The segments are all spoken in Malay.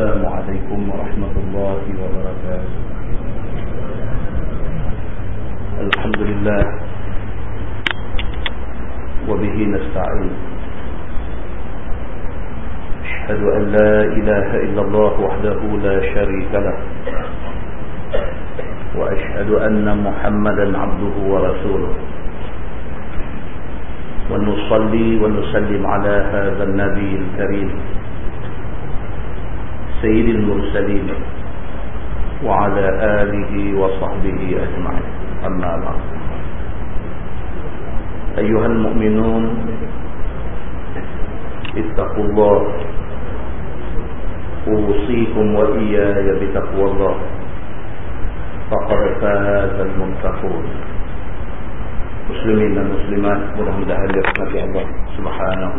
السلام عليكم ورحمة الله وبركاته. الحمد لله. وبه نستعين. أشهد أن لا إله إلا الله وحده لا شريك له. وأشهد أن محمدا عبده ورسوله. ونصلي ونسلم على هذا النبي الكريم. سيد المرسلين وعلى آله وصحبه أجمعين. أما بعد. أيها المؤمنون اتقوا الله. أوصيكم وإياي بتقوى الله. فقد فاز muslimin dan muslimat mudah-mudahan dirahmati Allah Subhanahu.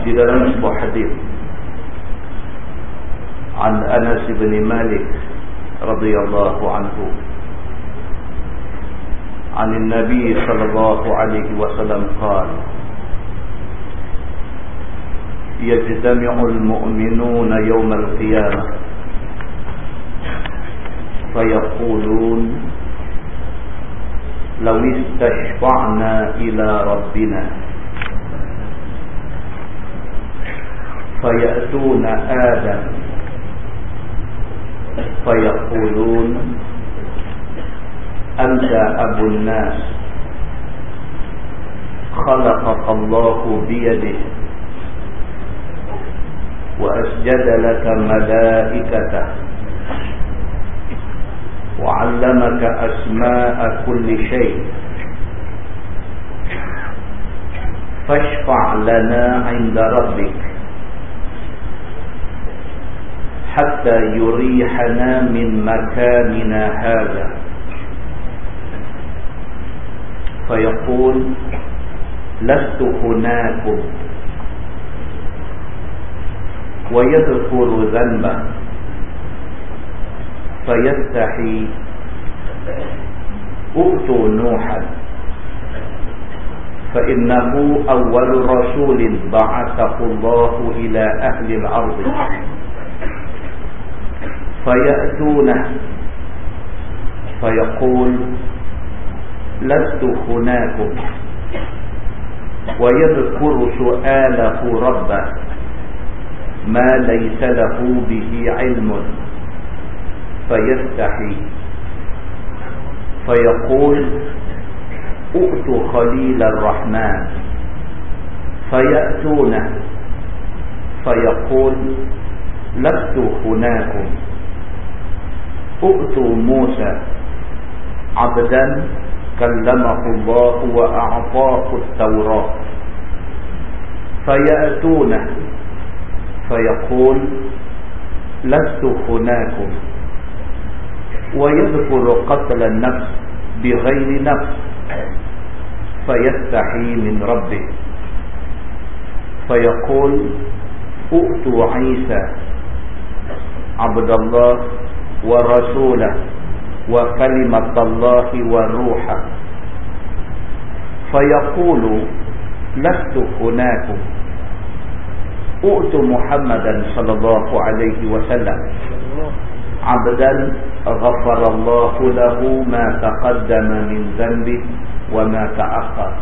Di dalam sebuah hadis. عن أنس بن مالك رضي الله عنه عن النبي صلى الله عليه وسلم قال يجتمع المؤمنون يوم القيامة فيقولون لو استشفعنا إلى ربنا فيأتون آدم. فيقولون أنت أبو الناس. خلقك الله بيده. وأسجد لك ملائكته. وعلمك أسماء كل شيء. فاشفع لنا عند ربك. حتى يريحنا من مكاننا هذا. فيقول لست هناكم ويذكر ذنبه. فيستحي ائتوا نوحا. فإنه أول رسول بعثه الله إلى أهل الأرض. فيأتونه. فيقول لست هناكم ويذكر سؤاله ربه ما ليس له به علم. فيستحي. فيقول ائتوا خليل الرحمن. فيأتونه. فيقول لست هناكم ائتوا موسى عبدا كلمه الله وأعطاه التوراة. فيأتونه فيقول لست هناكم. ويذكر قتل النفس بغير نفس فيستحي من ربه. فيقول ائتوا عيسى عبد الله ورسوله وكلمة الله وروحه. فيقول لست هناكم ائتوا محمدا صلى الله عليه وسلم. عبدا غفر الله له ما تقدم من ذنبه وما تأخر.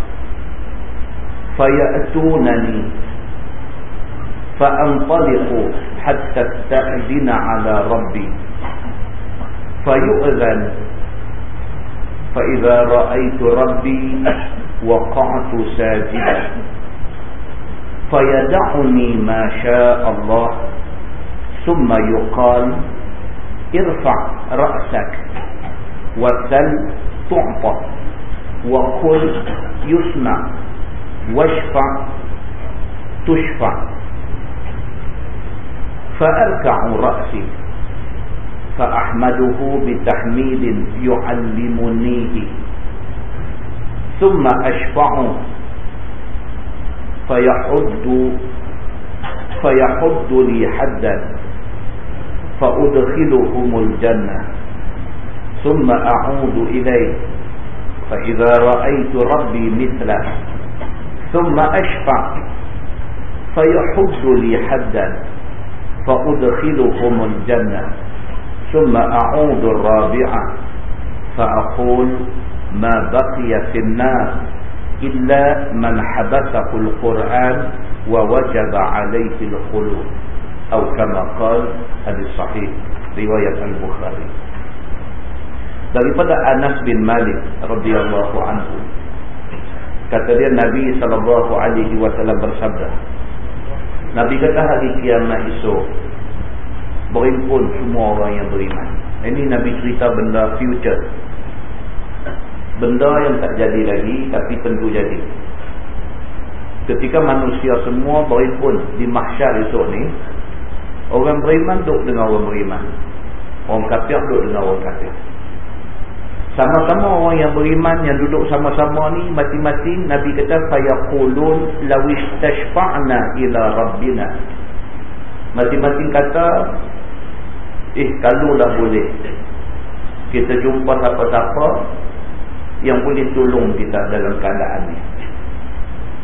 فيأتونني فأنطلق حتى استأذن على ربي. فيؤذن. فإذا رأيت ربي وقعت ساجدا. فيدعني ما شاء الله. ثم يقال ارفع رأسك وسل تعطى وقل يسمع واشفع تشفع. فأركع رأسي. فأحمده بتحميد يعلمنيه. ثم أشفعه. فيحد فيحد لي حدا فأدخلهم الجنة. ثم أعود إليه. فإذا رأيت ربي مثله. ثم أشفع. fayahuddu li haddan fa udkhiluhum al-jannah thumma a'udu ar-rabi'ah fa aqul ma baqiya fi an-nar illa man habathahu al-Qur'an wa wajaba 'alayhi al-khulud atau kama qala hadis sahih riwayat al-Bukhari daripada Anas bin Malik radhiyallahu anhu kata dia Nabi sallallahu alaihi wasallam bersabda Nabi kata hari kiamat esok berimpun semua orang yang beriman. Ini Nabi cerita benda future. Benda yang tak jadi lagi tapi tentu jadi. Ketika manusia semua berimpun di mahsyar esok ni orang beriman duduk dengan orang beriman. Orang kafir duduk dengan orang kafir. Sama-sama orang yang beriman yang duduk sama-sama ni masing-masing Nabi kata fayaqulun lawis tashfa'na ila rabbina. Masing-masing kata eh kalau dah boleh. Kita jumpa siapa-siapa yang boleh tolong kita dalam keadaan ni.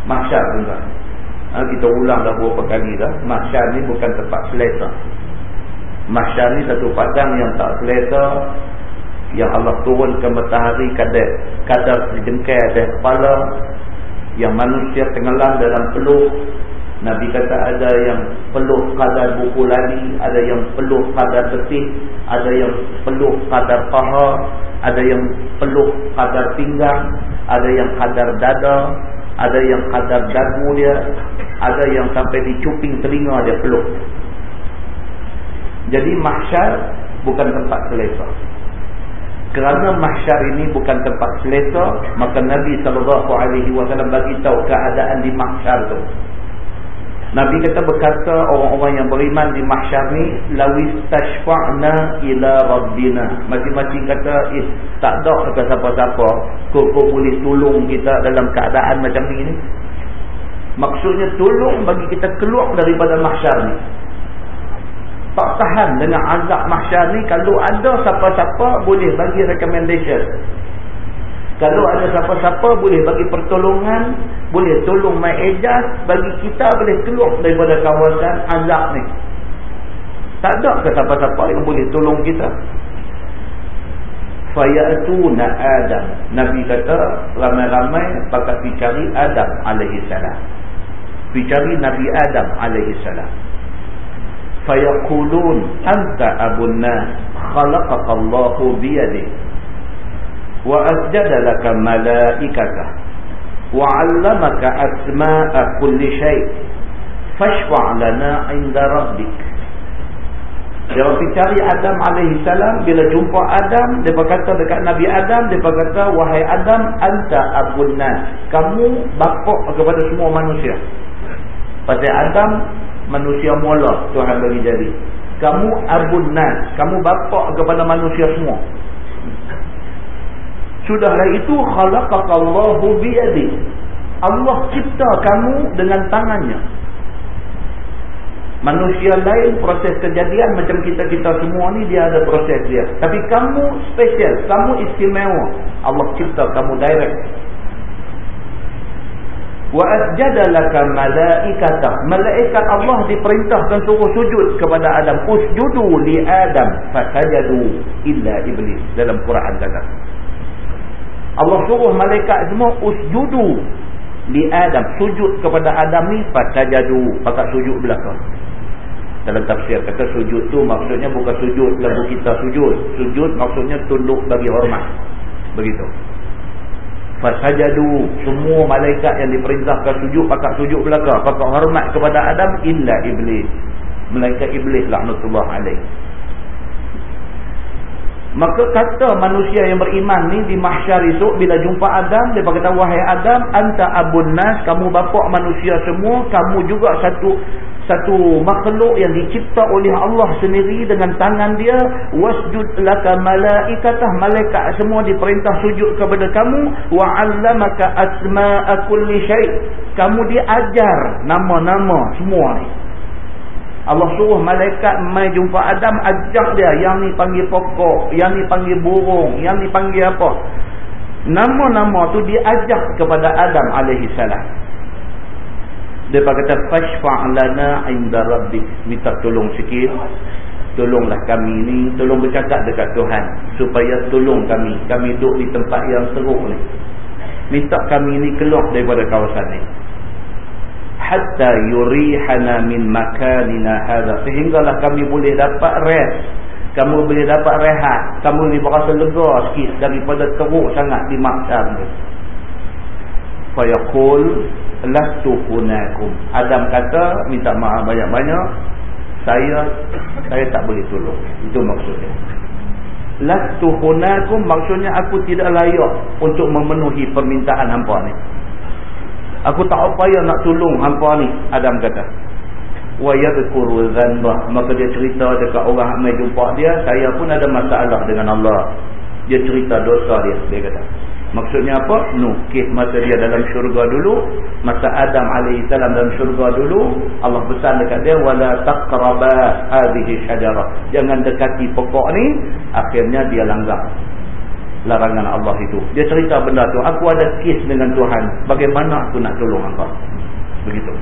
Mahsyar tuan ha, kita ulang dah beberapa kali dah. Mahsyar ni bukan tempat selesa. Mahsyar ni satu padang yang tak selesa yang Allah turunkan matahari kadar kadar sejengkai atas kepala yang manusia tenggelam dalam peluh Nabi kata ada yang peluh kadar buku lali ada yang peluh kadar betis ada yang peluh kadar paha ada yang peluh kadar pinggang ada yang kadar dada ada yang kadar dagu dia ada yang sampai dicuping telinga dia peluh. Jadi mahsyar bukan tempat selesa. Kerana mahsyar ini bukan tempat selesa maka Nabi SAW bagi tahu keadaan di mahsyar itu Nabi kata berkata orang-orang yang beriman di mahsyar ni lawis tashfa'na ila rabbina. Masing-masing kata eh tak ada ke siapa-siapa. Kau boleh tolong kita dalam keadaan macam ni. Maksudnya tolong bagi kita keluar daripada mahsyar ni. Tak tahan dengan azab mahsyar ni kalau ada siapa-siapa boleh bagi recommendation. Kalau ada siapa-siapa boleh bagi pertolongan boleh tolong my ejaz bagi kita boleh keluar daripada kawasan azab ni. Tak ada ke siapa-siapa yang boleh tolong kita? Fayatuna adam. Nabi kata ramai-ramai pakat cari adam pergi cari nabi adam salam fayaqulun anta abun nas khalaqaka Allah bi yadihi wa asjada laka 'allamaka asma'a kulli shay fashfa' lana 'inda rabbik dia pergi cari Adam alaihi salam. Bila jumpa Adam dia berkata dekat Nabi Adam dia berkata wahai Adam anta abun nas. Kamu bapa kepada semua manusia. Pasal Adam manusia mula Tuhan bagi jadi. Kamu abun nas. Kamu bapa kepada manusia semua sudahlah itu khalaqakallahu biyadi. Allah cipta kamu dengan tangannya. Manusia lain proses kejadian macam kita-kita semua ni dia ada proses dia. Tapi kamu special kamu istimewa. Allah cipta kamu direct. Wa asjadalaka malaikata. Malaikat Allah diperintahkan suruh sujud kepada Adam. Usjudu li Adam fasajadu illa iblis. Dalam Quran kata Allah suruh malaikat semua usjudu li Adam. Sujud kepada Adam ni fasajadu pakat sujud belakang dalam tafsir kata sujud tu maksudnya bukan sujud lagu kita sujud. Sujud maksudnya tunduk bagi hormat. Begitu. Fasajadu semua malaikat yang diperintahkan sujud pakak sujud belaka pakak hormat kepada Adam illa iblis. Malaikat iblis laknatullah alaih maka kata manusia yang beriman ni di mahsyar esok bila jumpa Adam dia kata wahai Adam anta abun nas kamu bapa manusia semua kamu juga satu satu makhluk yang dicipta oleh Allah sendiri dengan tangan dia. Wasjud laka malaikatah malaikat semua diperintah sujud kepada kamu. Wa 'allamaka asma'a kulli syai. Kamu diajar nama-nama semua ni Allah suruh malaikat mai jumpa Adam ajak dia yang ni panggil pokok yang ni panggil burung yang ni panggil apa nama-nama tu diajak kepada Adam alaihi salam Dia kata fashfa' lana 'inda rabbik. Minta tolong sikit. Tolonglah kami ni, tolong bercakap dekat Tuhan supaya tolong kami. Kami duduk di tempat yang teruk ni. Minta kami ni keluar daripada kawasan ni. Hatta yurihana min makanina hadha. Sehinggalah kami boleh dapat rest. Kamu boleh dapat rehat. Kamu boleh berasa lega sikit daripada teruk sangat di maksam ni. Fayaqul lastu hunakum. Adam kata, minta maaf banyak-banyak saya saya tak boleh tolong itu maksudnya lastu hunakum maksudnya aku tidak layak untuk memenuhi permintaan hangpa ni aku tak upaya nak tolong hangpa ni Adam kata wa yadhkuru dhanba maka dia cerita dekat orang yang jumpa dia saya pun ada masalah dengan Allah dia cerita dosa dia dia kata Maksudnya apa? Nukih masa dia dalam syurga dulu. Masa Adam AS dalam syurga dulu. Allah pesan dekat dia. Wala taqraba hadhihi syajarah. Jangan dekati pokok ni. Akhirnya dia langgar. Larangan Allah itu. Dia cerita benda tu. Aku ada kis dengan Tuhan. Bagaimana aku nak tolong apa? Begitu.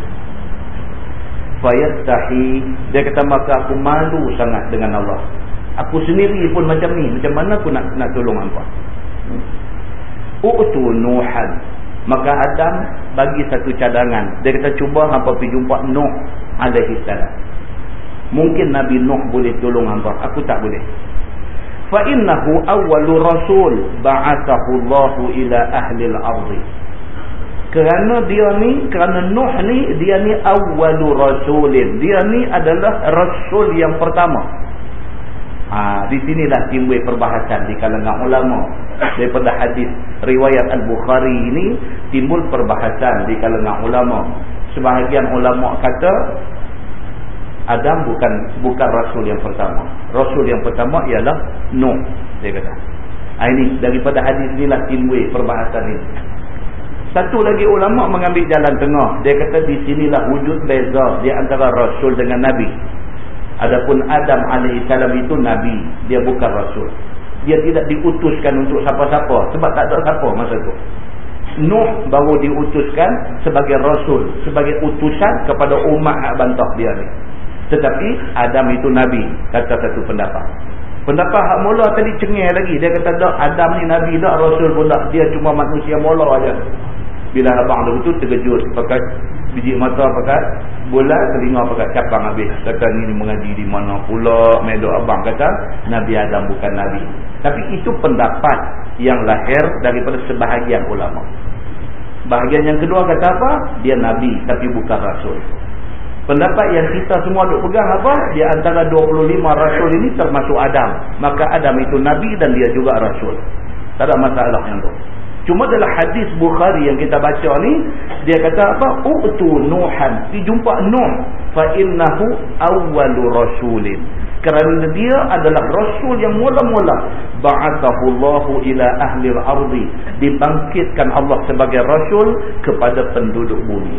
Fayastahi. Dia kata maka aku malu sangat dengan Allah. Aku sendiri pun macam ni. Macam mana aku nak nak tolong apa? U'tu nuhan maka Adam bagi satu cadangan dia kata cuba hampa pergi jumpa Nuh alaihi salam mungkin Nabi Nuh boleh tolong hampa aku tak boleh fa innahu awwalu rasul ba'athahu Allah ila ahli al-ardh kerana dia ni kerana Nuh ni dia ni awwalu rasulin dia ni adalah rasul yang pertama. Ha, di sinilah timbul perbahasan di kalangan ulama. Daripada hadis riwayat Al-Bukhari ini timbul perbahasan di kalangan ulama. Sebahagian ulama kata Adam bukan bukan rasul yang pertama. Rasul yang pertama ialah Nuh, dia kata. Ha, ini daripada hadis inilah timbul perbahasan ini. Satu lagi ulama mengambil jalan tengah. Dia kata di sinilah wujud beza di antara rasul dengan nabi. Adapun Adam AS itu Nabi. Dia bukan Rasul. Dia tidak diutuskan untuk siapa-siapa. Sebab tak ada siapa masa itu. Nuh baru diutuskan sebagai Rasul. Sebagai utusan kepada umat nak bantah dia ni. Tetapi Adam itu Nabi. Kata satu pendapat. Pendapat hak mula tadi cengih lagi. Dia kata tak Adam ni Nabi tak Rasul pun tak. Dia cuma manusia mula aja. Bila abang tu terkejut. Pakai biji mata pakai bulat telinga pakai capang habis kata ni mengaji di mana pula medok abang kata Nabi Adam bukan Nabi tapi itu pendapat yang lahir daripada sebahagian ulama bahagian yang kedua kata apa dia Nabi tapi bukan Rasul pendapat yang kita semua duk pegang apa di antara 25 Rasul ini termasuk Adam maka Adam itu Nabi dan dia juga Rasul tak ada masalah yang tu Cuma dalam hadis Bukhari yang kita baca ni dia kata apa? Utu Nuhan. Dijumpa Nuh fa innahu awwalu rasulin. Kerana dia adalah rasul yang mula-mula ba'athahu ila ahli al-ardi. Dibangkitkan Allah sebagai rasul kepada penduduk bumi.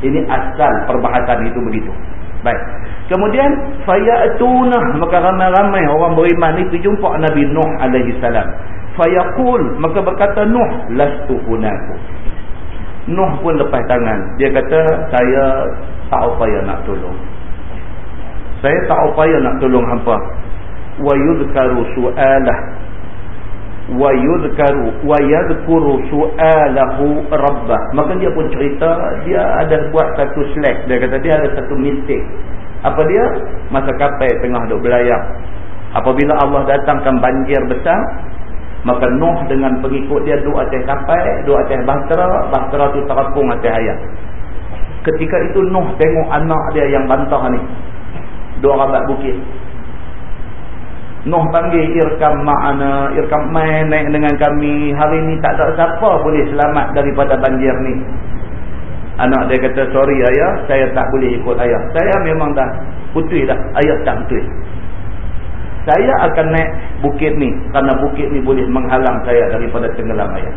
Ini asal perbahasan itu begitu. Baik. Kemudian fayatuna maka ramai-ramai orang beriman pergi jumpa Nabi Nuh alaihi salam. Fayaqul. Maka berkata Nuh lastu hunaku Nuh pun lepas tangan. Dia kata saya tak upaya nak tolong. Saya tak upaya nak tolong hampa. Wa yudhkaru su'alah yadhkuru su'alahu rabbah maka dia pun cerita dia ada buat satu slack dia kata dia ada satu mistake apa dia masa kapal tengah duk belayar apabila Allah datangkan banjir besar Maka Nuh dengan pengikut dia duduk atas kapal, duduk atas bahtera, bahtera tu terapung atas ayat. Ketika itu Nuh tengok anak dia yang bantah ni. Dua rabat bukit. Nuh panggil irkam ma'ana, irkam main naik dengan kami. Hari ni tak ada siapa boleh selamat daripada banjir ni. Anak dia kata, sorry ayah, saya tak boleh ikut ayah. Saya memang dah putih dah, ayah tak putih saya akan naik bukit ni kerana bukit ni boleh menghalang saya daripada tenggelam ayat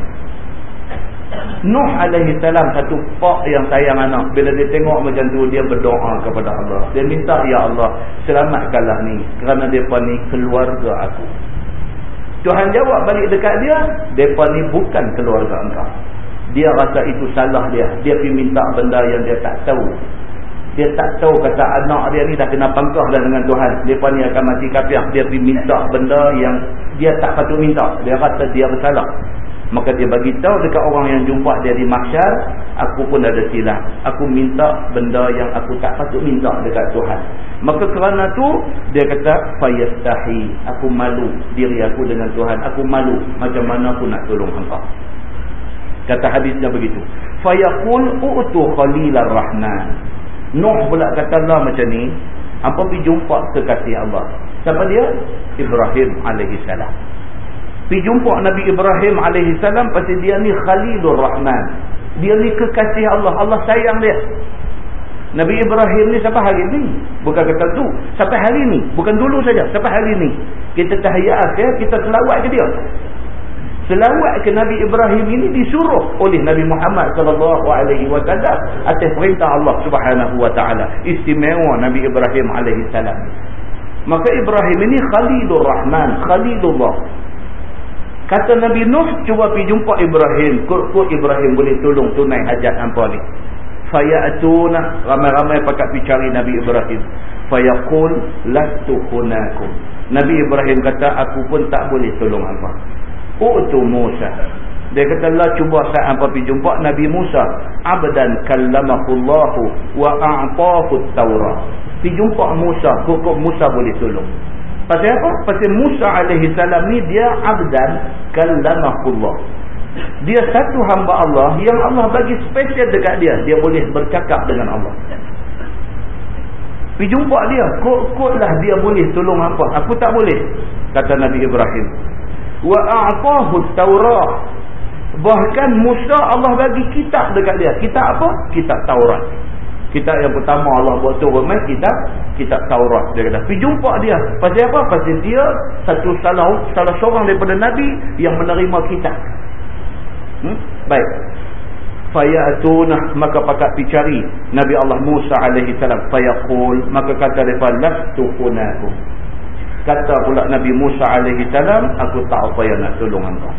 Nuh alaihi salam satu pak yang sayang anak. Bila dia tengok macam tu dia berdoa kepada Allah. Dia minta ya Allah selamatkanlah ni kerana depa ni keluarga aku. Tuhan jawab balik dekat dia depa ni bukan keluarga engkau. Dia rasa itu salah dia. Dia pergi minta benda yang dia tak tahu. Dia tak tahu kata anak dia ni dah kena pangkah dah dengan Tuhan. Mereka ni akan mati kapiah. Dia pergi minta benda yang dia tak patut minta. Dia rasa dia bersalah maka dia bagi tahu dekat orang yang jumpa dia di mahsyar aku pun ada silap aku minta benda yang aku tak patut minta dekat Tuhan. Maka kerana tu dia kata fayastahi. Aku malu diri aku dengan Tuhan. Aku malu macam mana aku nak tolong hangpa kata hadisnya begitu. Fayaqul utu khalilar rahman. Nuh pula kata Allah macam ni apa pergi jumpa kekasih Allah. Siapa dia? Ibrahim alaihi salam Pergi jumpa Nabi Ibrahim AS pasal dia ni Khalilur Rahman. Dia ni kekasih Allah. Allah sayang dia. Nabi Ibrahim ni sampai hari ni. Bukan kata tu. Sampai hari ni. Bukan dulu saja. Sampai hari ni. Kita tahiyat ya, kita selawat ke dia. Selawat ke Nabi Ibrahim ini disuruh oleh Nabi Muhammad sallallahu alaihi wasallam atas perintah Allah Subhanahu wa taala. Istimewa Nabi Ibrahim alaihi salam. Maka Ibrahim ini Khalilur Rahman, Khalilullah. Kata Nabi Nuh, cuba pergi jumpa Ibrahim. Kut-kut Ibrahim boleh tolong tunai hajat hampa ni. Faya'atuna, ramai-ramai pakat pergi cari Nabi Ibrahim. Fayaqul, lastu hunakum. Nabi Ibrahim kata, aku pun tak boleh tolong hampa. U'tu Musa. Dia kata, Allah cuba saat hampa pergi jumpa Nabi Musa. Abdan kallamahullahu wa a'tahu tawrah. Pergi jumpa Musa, kut-kut Musa boleh tolong. Pasal apa? Pasal Musa alaihi salam ni dia abdan kallamahullah. Dia satu hamba Allah yang Allah bagi spesial dekat dia. Dia boleh bercakap dengan Allah. Pergi jumpa dia. Kok-koklah dia boleh tolong apa. Aku tak boleh. Kata Nabi Ibrahim. Wa a'tahu Taurah. Bahkan Musa Allah bagi kitab dekat dia. Kitab apa? Kitab Taurat. Kitab yang pertama Allah buat turun mai kitab kitab Taurat dia kata. Pergi jumpa dia. Pasal apa? Pasal dia satu salah salah seorang daripada nabi yang menerima kitab. Hmm? Baik. Fayatuna maka pakat pergi cari Nabi Allah Musa alaihi salam fayaqul maka kata depa lastu hunaku. Kata pula Nabi Musa alaihi salam aku tak apa yang nak tolong hangpa.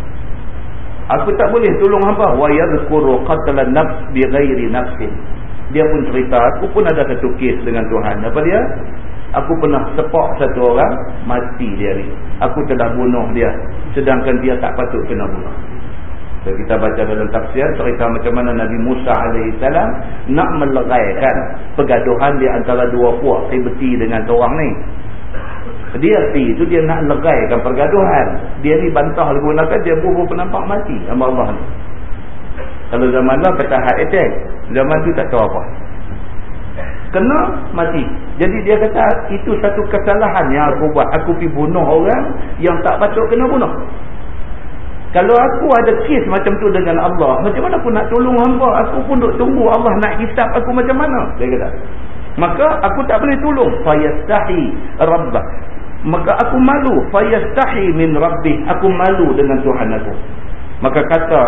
Aku tak boleh tolong hangpa wa yadhkuru qatla nafs bi ghairi nafsin dia pun cerita aku pun ada satu kes dengan Tuhan. Apa dia? Aku pernah sepak satu orang mati dia ni. Aku telah bunuh dia sedangkan dia tak patut kena bunuh. So, kita baca dalam tafsir cerita macam mana Nabi Musa AS nak meleraikan pergaduhan di antara dua puak ribeti dengan seorang ni. Dia pi itu dia nak leraikan pergaduhan. Dia ni bantah gunakan dia bubuh penampak mati sama Allah ni kalau zaman lah kata heart attack. Zaman tu tak tahu apa. Kena mati. Jadi dia kata itu satu kesalahan yang aku buat. Aku pergi bunuh orang yang tak patut kena bunuh. Kalau aku ada kes macam tu dengan Allah. Macam mana aku nak tolong hamba. Aku pun duk tunggu Allah nak hisap aku macam mana. Dia kata. Maka aku tak boleh tolong. Fayastahi rabbah. Maka aku malu. Fayastahi min rabbih. Aku malu dengan Tuhan aku. Maka kata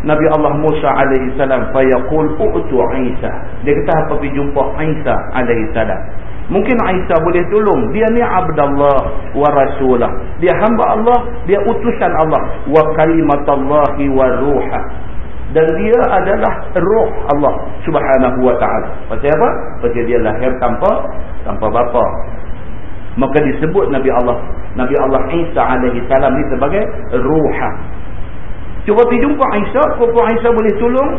Nabi Allah Musa alaihi salam fayaqul u'tu Isa. Dia kata apa pergi jumpa Isa alaihi salam. Mungkin Isa boleh tolong. Dia ni abdallah wa rasulah. Dia hamba Allah, dia utusan Allah wa kalimatullahi wa ruha. Dan dia adalah roh Allah Subhanahu wa taala. Pasal apa? Pasal dia lahir tanpa tanpa bapa. Maka disebut Nabi Allah Nabi Allah Isa alaihi salam ni sebagai ruha Cuba pergi jumpa Aisyah, kau Aisyah boleh tolong?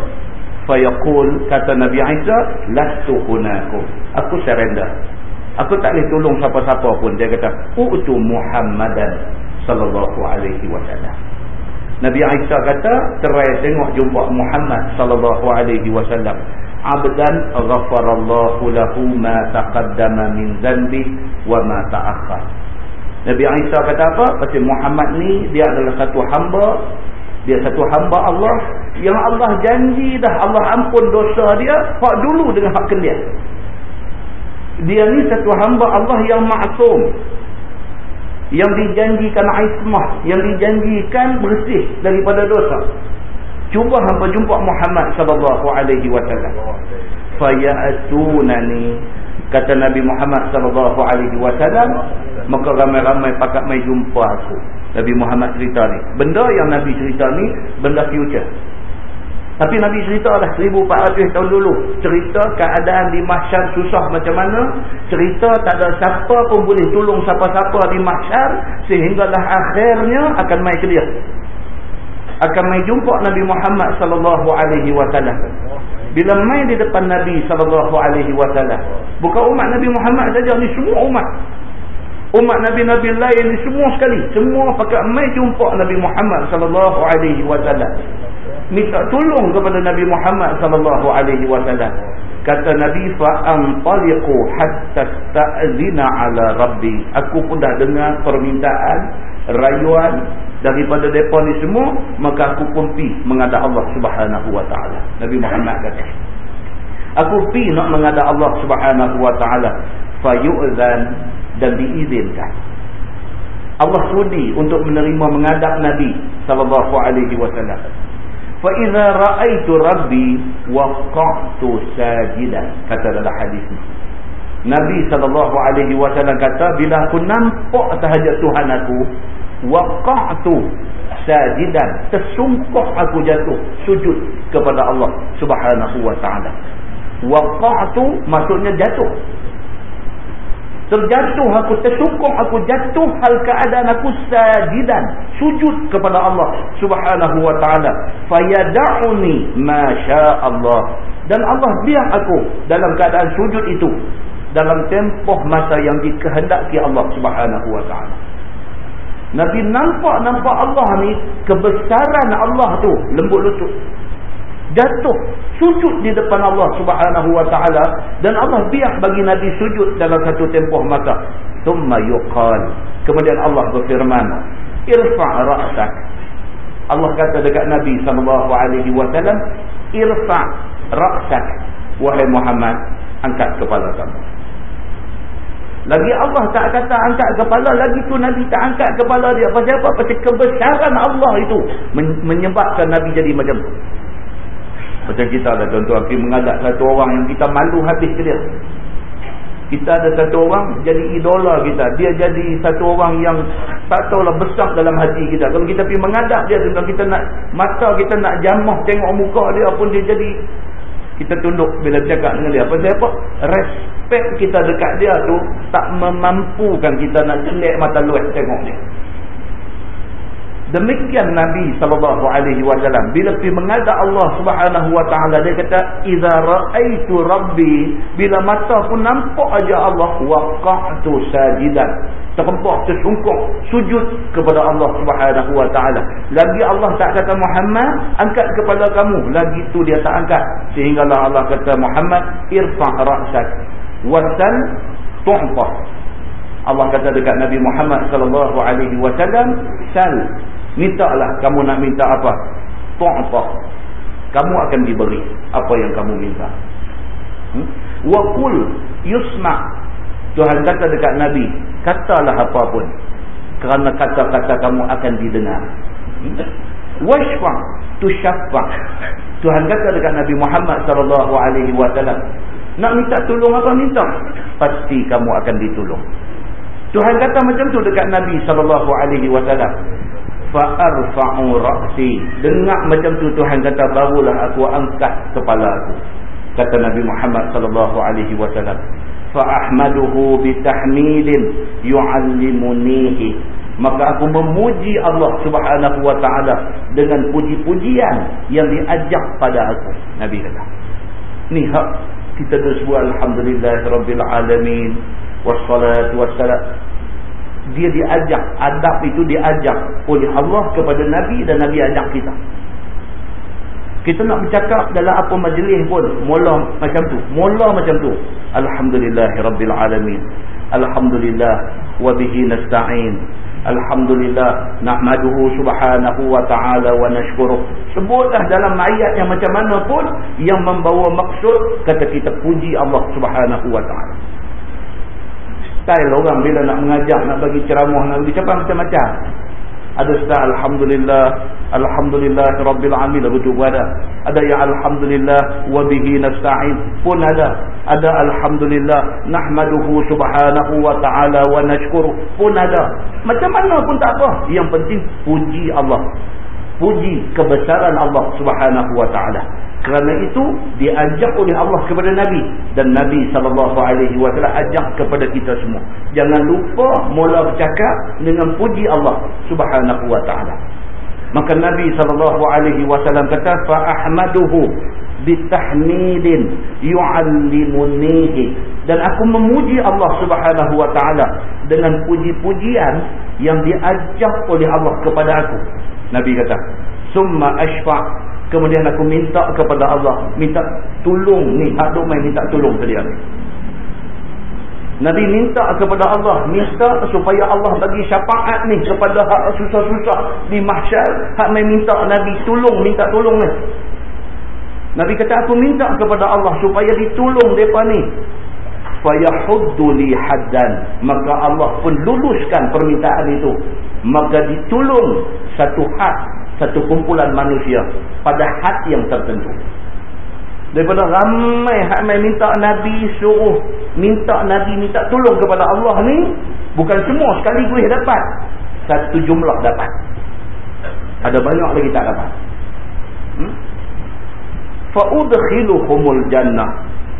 Fayaqul kata Nabi Aisyah, lastu hunakum. Aku surrender. Aku tak boleh tolong siapa-siapa pun. Dia kata, "Utu Muhammadan sallallahu alaihi wasallam." Nabi Aisyah kata, "Terai tengok jumpa Muhammad sallallahu alaihi wasallam." Abdan ghafarallahu lahu ma taqaddama min dhanbi wa ma ta'akhkhar. Nabi Aisyah kata apa? Pasal Muhammad ni dia adalah satu hamba dia satu hamba Allah yang Allah janji dah Allah ampun dosa dia hak dulu dengan hak dia. Dia ni satu hamba Allah yang maksum. Yang dijanjikan ismah, yang dijanjikan bersih daripada dosa. Cuba hamba jumpa Muhammad sallallahu alaihi wasallam. Faya'tunani kata Nabi Muhammad sallallahu alaihi wasallam maka ramai-ramai pakat mai jumpa aku Nabi Muhammad cerita ni. Benda yang Nabi cerita ni, benda future. Tapi Nabi cerita dah 1400 tahun dulu. Cerita keadaan di mahsyar susah macam mana. Cerita tak ada siapa pun boleh tolong siapa-siapa di mahsyar. Sehinggalah akhirnya akan mai ke dia. Akan mai jumpa Nabi Muhammad sallallahu alaihi wasallam. Bila mai di depan Nabi sallallahu alaihi wasallam. Bukan umat Nabi Muhammad saja ni semua umat. Umat Nabi-Nabi lain ni semua sekali. Semua pakai mai jumpa Nabi Muhammad sallallahu alaihi wasallam. Minta tolong kepada Nabi Muhammad sallallahu alaihi wasallam. Kata Nabi fa antaliqu hatta ta'zina ala rabbi. Aku pun dah dengar permintaan rayuan daripada depa ni semua maka aku pun pi menghadap Allah Subhanahu wa taala. Nabi Muhammad kata aku pi nak menghadap Allah Subhanahu wa taala. Fayu'zan dan diizinkan. Allah sudi untuk menerima mengadap Nabi sallallahu alaihi wasallam. Fa idza ra'aitu Rabbi waqa'tu sajidan kata dalam hadis ini. Nabi sallallahu alaihi wasallam kata bila aku nampak tahajud Tuhan aku waqa'tu sajidan tersungkur aku jatuh sujud kepada Allah subhanahu wa ta'ala waqa'tu maksudnya jatuh terjatuh aku tersungkung aku jatuh hal keadaan aku sajidan sujud kepada Allah subhanahu wa ta'ala. Fayada'uni masya Allah dan Allah biar aku dalam keadaan sujud itu dalam tempoh masa yang dikehendaki Allah subhanahu wa ta'ala. Nabi nampak-nampak Allah ni kebesaran Allah tu lembut lutut jatuh sujud di depan Allah Subhanahu wa taala dan Allah biar bagi nabi sujud dalam satu tempoh masa. Thumma yuqal. Kemudian Allah berfirman irfa' ra'sak. Allah kata dekat nabi sallallahu alaihi wasallam irfa' ra'sak wahai Muhammad angkat kepala kamu. Lagi Allah tak kata angkat kepala lagi tu Nabi tak angkat kepala dia. Pasal apa? pasal kebesaran Allah itu menyebabkan Nabi jadi macam tu macam kita ada tuan-tuan pergi satu orang yang kita malu habis ke dia. Kita ada satu orang jadi idola kita. Dia jadi satu orang yang tak tahulah besar dalam hati kita. Kalau kita pergi mengadap dia, tuan kita nak mata kita nak jamah tengok muka dia pun dia jadi kita tunduk bila bercakap dengan dia. Pasal apa? Respect kita dekat dia tu tak memampukan kita nak celik mata luas tengok dia. Demikian Nabi sallallahu alaihi wasallam. Bila pergi menghadap Allah Subhanahu wa taala dia kata idza raaitu rabbi bila mata pun nampak aja Allah waqa'tu sajidan. Terkempah tersungkuk sujud kepada Allah Subhanahu wa taala. Lagi Allah tak kata Muhammad angkat kepala kamu. Lagi tu dia tak angkat. Sehinggalah Allah kata Muhammad irfa' ra'sak wasal tu'ta Allah kata dekat Nabi Muhammad sallallahu alaihi wasallam sal mintalah kamu nak minta apa? Tu'ta. Kamu akan diberi apa yang kamu minta. Hmm? wa qul yusma. Tuhan kata dekat nabi katalah apa pun kerana kata-kata kamu akan didengar. Hmm? washfa. Tushaffa. Tuhan kata dekat Nabi Muhammad sallallahu alaihi wasallam nak minta tolong apa minta? Pasti kamu akan ditolong. Tuhan kata macam tu dekat Nabi sallallahu alaihi wasallam fa'arfa'u ra'si. Dengar macam tu Tuhan kata barulah aku angkat kepala aku kata Nabi Muhammad sallallahu alaihi wasallam. Fa'ahmaduhu bitahmidin yu'allimunihi. Maka aku memuji Allah Subhanahu wa taala dengan puji-pujian yang diajak pada aku Nabi kata. Ni hak kita bersebut alhamdulillahirabbil alamin. Wassalatu wassalam dia diajak adab itu diajak oleh Allah kepada Nabi dan Nabi ajak kita. Kita nak bercakap dalam apa majlis pun mula macam tu mula macam tu. Alhamdulillahirrabbilalamin Alhamdulillah wabihi nasta'in. Alhamdulillah nahmaduhu subhanahu wa ta'ala wa nashkuruh. Sebutlah dalam ayat yang macam mana pun yang membawa maksud kata kita puji Allah subhanahu wa ta'ala style orang bila nak mengajar, nak bagi ceramah, nak bagi cepat macam-macam. Ada style Alhamdulillah, Alhamdulillah Rabbil Alamin, lagu tu ada. Ada yang Alhamdulillah, Wabihi Nasta'in pun ada. Ada Alhamdulillah, Nahmaduhu Subhanahu Wa Ta'ala Wa Nashkuru pun ada. Macam mana pun tak apa. Yang penting puji Allah. puji kebesaran Allah Subhanahu wa taala. Kerana itu diajak oleh Allah kepada Nabi dan Nabi wasallam ajak kepada kita semua. Jangan lupa mula bercakap dengan puji Allah Subhanahu wa taala. Maka Nabi wasallam kata ahmaduhu bitahmidin yu'allimunihi dan aku memuji Allah Subhanahu wa taala dengan puji-pujian yang diajak oleh Allah kepada aku Nabi kata summa ashfa kemudian aku minta kepada Allah minta tolong ni dok main minta tolong tadi ni Nabi minta kepada Allah minta supaya Allah bagi syafaat ni kepada hak susah-susah di mahsyar hak main minta Nabi tolong minta tolong ni Nabi kata aku minta kepada Allah supaya ditolong depa ni. Fayahuddu li haddan. Maka Allah pun luluskan permintaan itu. Maka ditolong satu had, satu kumpulan manusia pada had yang tertentu. Daripada ramai hak mai minta Nabi suruh minta Nabi minta tolong kepada Allah ni bukan semua sekali boleh dapat. Satu jumlah dapat. Ada banyak lagi tak dapat. Hmm? fa'udkhiluhumul jannah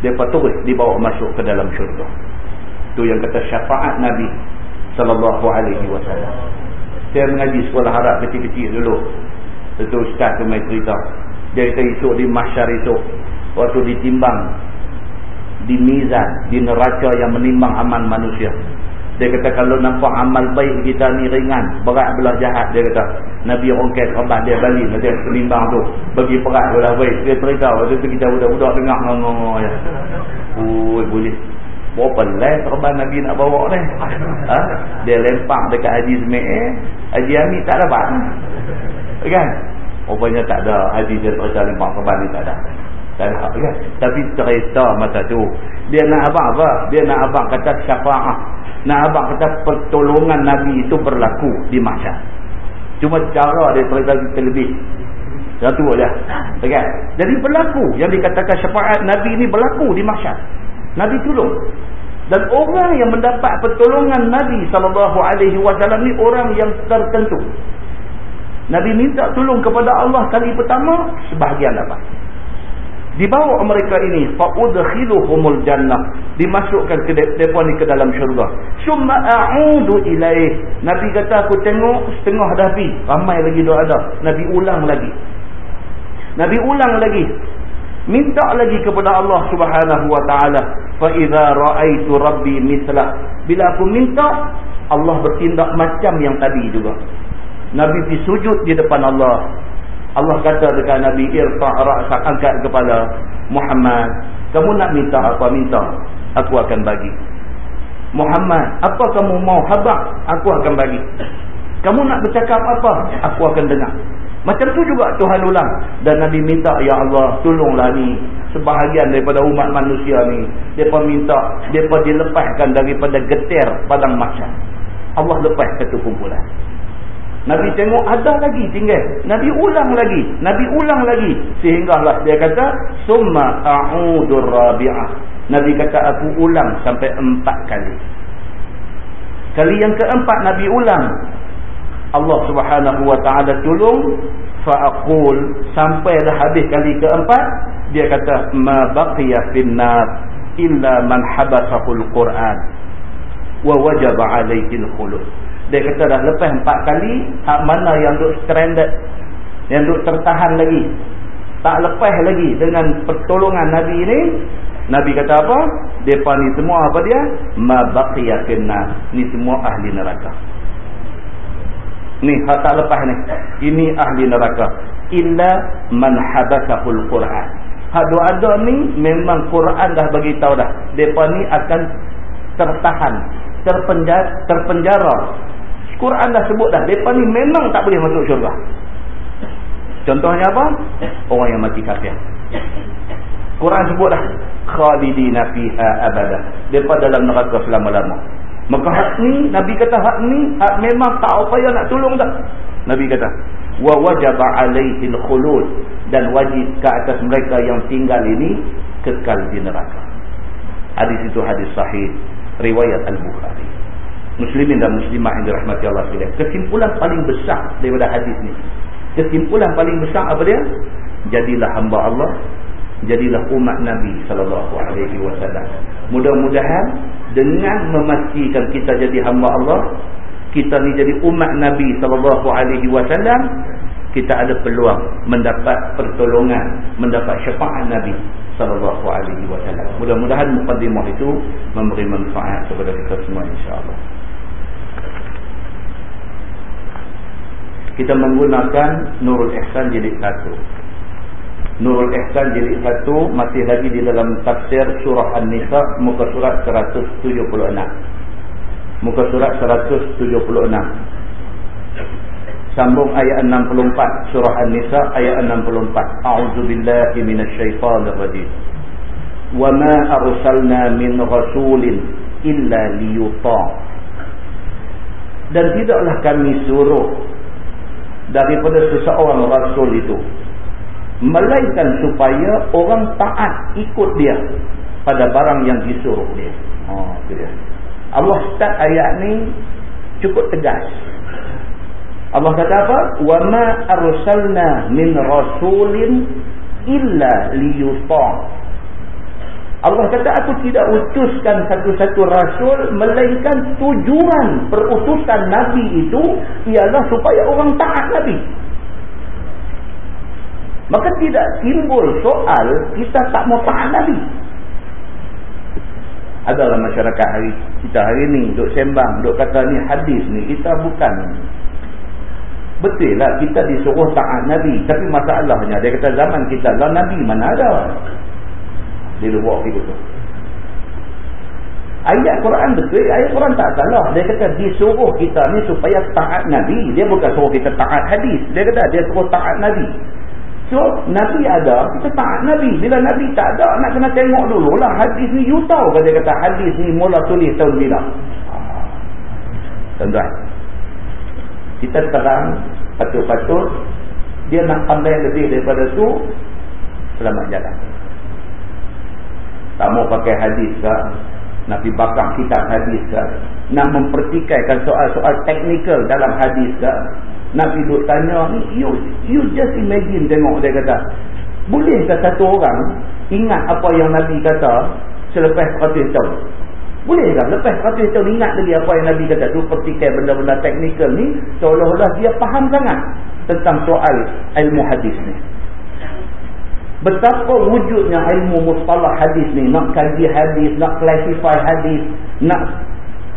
depa terus dibawa masuk ke dalam syurga tu yang kata syafaat nabi sallallahu alaihi wasallam saya mengaji sekolah Arab kecil-kecil dulu itu ustaz tu mai cerita dia kata esok di mahsyar itu waktu ditimbang di mizan di neraca yang menimbang amal manusia dia kata kalau nampak amal baik kita ni ringan, berat belah jahat dia kata. Nabi rongket rebah dia balik nanti penimbang tu. Bagi berat belah baik. Dia cerita waktu tu kita budak-budak dengar ngomong ya. Ui boleh. Berapa lah terbang Nabi nak bawa ni? Ha? Dia lempak dekat Haji eh. Haji Ami tak dapat. Kan? Rupanya tak ada Haji dia cerita lempak terbang ni tak ada. Tak ada kan? Tapi cerita masa tu. Dia nak abang apa? Dia nak abang kata syafaat Nak abang kata pertolongan Nabi itu berlaku di mahsyar. Cuma cara dia cerita kita lebih. Satu dia. Okay. Jadi berlaku. Yang dikatakan syafaat Nabi ini berlaku di mahsyar. Nabi tolong. Dan orang yang mendapat pertolongan Nabi SAW ni orang yang tertentu. Nabi minta tolong kepada Allah kali pertama, sebahagian dapat dibawa mereka ini faudkhiluhumul jannah. Dimasukkan ke depa ni ke dalam syurga. Summa a'udu ilaih. Nabi kata aku tengok setengah dah habis ramai lagi dah ada. Nabi ulang lagi. Nabi ulang lagi. Minta lagi kepada Allah Subhanahu wa taala fa idza raaitu rabbi misla bila aku minta Allah bertindak macam yang tadi juga nabi pergi sujud di depan Allah. Allah kata dekat Nabi irfa' ra'sak angkat kepala. Muhammad kamu nak minta apa? Minta. Aku akan bagi. Muhammad apa kamu mau? Habaq. Aku akan bagi. Kamu nak bercakap apa? Aku akan dengar. Macam tu juga Tuhan ulang. Dan Nabi minta ya Allah tolonglah ni sebahagian daripada umat manusia ni. Depa minta depa dilepaskan daripada getir padang mahsyar Allah lepas satu kumpulan Nabi tengok ada lagi tinggal. Nabi ulang lagi. Nabi ulang lagi. Sehinggalah dia kata. Summa a'udur rabi'ah. Nabi kata aku ulang sampai empat kali. Kali yang keempat Nabi ulang. Allah subhanahu wa ta'ala tolong. Fa'akul. Sampai dah habis kali keempat. Dia kata. Ma baqiya finnar. Illa man habasahul Qur'an. Wa wajaba alaihil khulud dia kata dah lepas empat kali hak mana yang duk stranded yang duk tertahan lagi? Tak lepas lagi dengan pertolongan Nabi ini Nabi kata apa? Mereka ni semua apa dia? Ma baqiyakinna ni semua ahli neraka. Ni hak tak lepas ni. Ini ahli neraka. Illa man habasahul Quran. Hak duk ada ni memang Quran dah bagi tahu dah. Mereka ni akan tertahan terpenjara, terpenjara Quran dah sebut dah. Mereka ni memang tak boleh masuk syurga. Contohnya apa? Orang yang mati kafir. Quran sebut dah. Khalidina fiha abada. Mereka dalam neraka selama-lama. Maka hak ni, Nabi kata hak ni, hak memang tak upaya nak tolong dah. Nabi kata. Wa wajaba alaihil khulud. Dan wajib ke atas mereka yang tinggal ini, kekal di neraka. Hadis itu hadis sahih. Riwayat Al-Bukhari muslimin dan muslimah yang dirahmati Allah sekalian kesimpulan paling besar daripada hadis ni Kesimpulan paling besar apa dia? Jadilah hamba Allah, jadilah umat Nabi sallallahu alaihi wasallam. Mudah-mudahan dengan memastikan kita jadi hamba Allah, kita ni jadi umat Nabi sallallahu alaihi wasallam, kita ada peluang mendapat pertolongan, mendapat syafaat Nabi sallallahu alaihi wasallam. Mudah-mudahan mukadimah itu memberi manfaat kepada kita semua insya-Allah. Kita menggunakan Nurul Ihsan jilid 1. Nurul Ihsan jilid 1 masih lagi di dalam tafsir surah An-Nisa muka surat 176. Muka surat 176. Sambung ayat 64 surah An-Nisa ayat 64. A'udzubillahi minasyaitonir rajim. Wa ma arsalna min rasulin illa liyuta'. Dan tidaklah kami suruh daripada seseorang rasul itu melainkan supaya orang taat ikut dia pada barang yang disuruh dia. Ha dia. Allah start ayat ni cukup tegas. Allah kata apa? Wa ma arsalna min rasulin illa liyuta. Allah kata aku tidak utuskan satu-satu rasul melainkan tujuan perutusan Nabi itu ialah supaya orang taat Nabi. Maka tidak timbul soal kita tak mau taat Nabi. Adalah masyarakat hari kita hari ni duk sembang, duk kata ni hadis ni kita bukan Betul lah kita disuruh taat Nabi tapi masalahnya dia kata zaman kita lah Nabi mana ada dia buat begitu ayat Quran betul ayat Quran tak salah. Dia kata disuruh kita ni supaya taat Nabi. Dia bukan suruh kita taat hadis. Dia kata dia suruh taat Nabi. So Nabi ada kita taat Nabi. Bila Nabi tak ada nak kena tengok dulu lah hadis ni you tahu dia kata hadis ni mula tulis tahun bila. Tuan-tuan kita terang patut-patut dia nak pandai lebih daripada tu selamat jalan tak mau pakai hadis ke pergi bakar kitab hadis ke nak mempertikaikan soal-soal teknikal dalam hadis ke pergi duduk tanya you, you just imagine tengok dia kata bolehkah satu orang ingat apa yang Nabi kata selepas 100 tahun? Boleh tak lepas 100 tahun ingat lagi apa yang Nabi kata? Tu pertikai benda-benda teknikal ni seolah-olah dia faham sangat tentang soal ilmu hadis ni Betapa wujudnya ilmu mustalah hadis ni. Nak kaji hadis, nak classify hadis, nak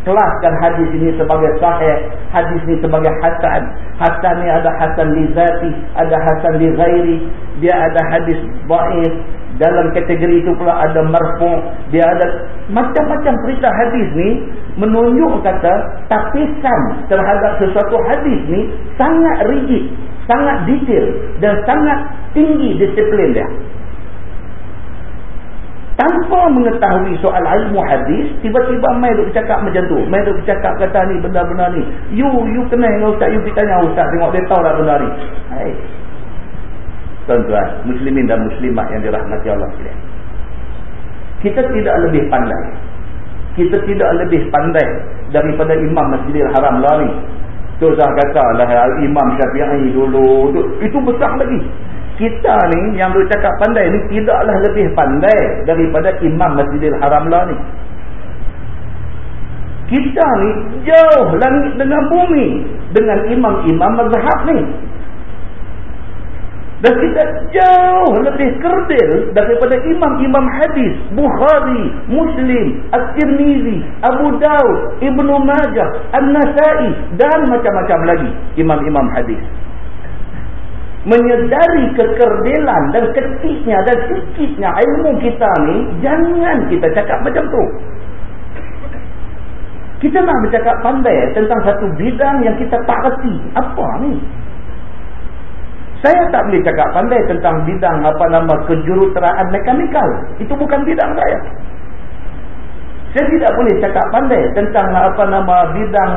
kelaskan hadis ini sebagai sahih, hadis ini sebagai hasan. Hasan ni ada hasan li zati, ada hasan li ghairi, dia ada hadis dhaif. Dalam kategori itu pula ada marfu', dia ada macam-macam cerita hadis ni menunjuk kata tapisan terhadap sesuatu hadis ni sangat rigid, sangat detail dan sangat tinggi disiplin dia. Tanpa mengetahui soal ilmu hadis, tiba-tiba mai duk cakap macam tu. Mai duk cakap kata ni benda-benda ni. You you kenal dengan ustaz, you pergi tanya ustaz tengok dia tahu tak benda ni. Hai. Tuan-tuan, muslimin dan muslimat yang dirahmati Allah sekalian. Kita tidak lebih pandai. Kita tidak lebih pandai daripada imam Masjidil Haram lari. Tu Zah kata lah Imam Syafi'i dulu. Itu besar lagi. Kita ni yang duk cakap pandai ni tidaklah lebih pandai daripada imam masjidil haram lah ni. Kita ni jauh langit dengan bumi dengan imam-imam mazhab ni dan kita jauh lebih kerdil daripada imam-imam hadis. Bukhari, Muslim, At-Tirmizi, Abu Dawud, Ibnu Majah, An-Nasai dan macam-macam lagi imam-imam hadis. Menyedari kekerdilan dan kecilnya dan sikitnya ilmu kita ni jangan kita cakap macam tu. Kita nak bercakap pandai tentang satu bidang yang kita tak reti. Apa ni saya tak boleh cakap pandai tentang bidang apa nama kejuruteraan mekanikal. Itu bukan bidang saya. Saya tidak boleh cakap pandai tentang apa nama bidang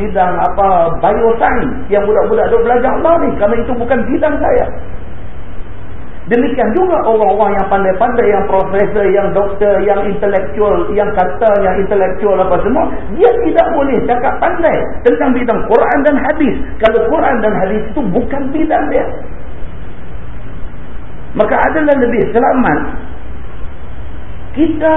bidang apa bioscience yang budak-budak duk belajar Allah ni kerana itu bukan bidang saya. Demikian juga orang-orang yang pandai-pandai, yang profesor, yang doktor, yang intelektual, yang kata yang intelektual apa semua, dia tidak boleh cakap pandai tentang bidang Quran dan hadis. Kalau Quran dan hadis itu bukan bidang dia. Maka adalah lebih selamat kita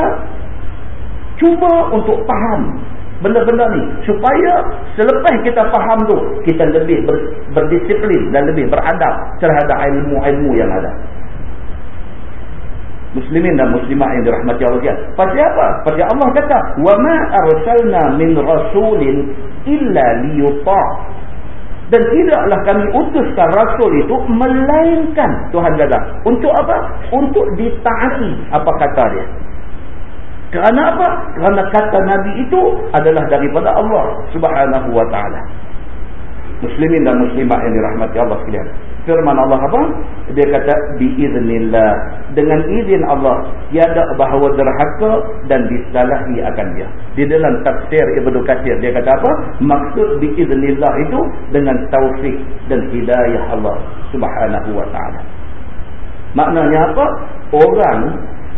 cuba untuk faham benda-benda ni supaya selepas kita faham tu kita lebih ber, berdisiplin dan lebih beradab terhadap ilmu-ilmu yang ada muslimin dan muslimat yang dirahmati Allah sekalian pasal apa? pasal Allah kata wa ma arsalna min rasulin illa liyuta' dan tidaklah kami utuskan rasul itu melainkan Tuhan kata untuk apa? untuk ditaati apa kata dia kerana apa? Kerana kata Nabi itu adalah daripada Allah subhanahu wa ta'ala. Muslimin dan muslimat yang dirahmati Allah sekalian. Firman Allah apa? Dia kata, biiznillah. Dengan izin Allah, tiada bahawa derhaka dan disalahi akan dia. Di dalam tafsir Ibn Qasir, dia kata apa? Maksud biiznillah itu dengan taufik dan hidayah Allah subhanahu wa ta'ala. Maknanya apa? Orang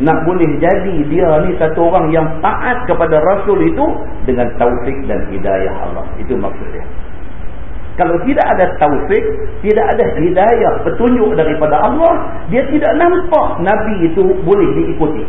nak boleh jadi dia ni satu orang yang taat kepada Rasul itu dengan taufik dan hidayah Allah. Itu maksudnya. Kalau tidak ada taufik, tidak ada hidayah, petunjuk daripada Allah, dia tidak nampak Nabi itu boleh diikuti.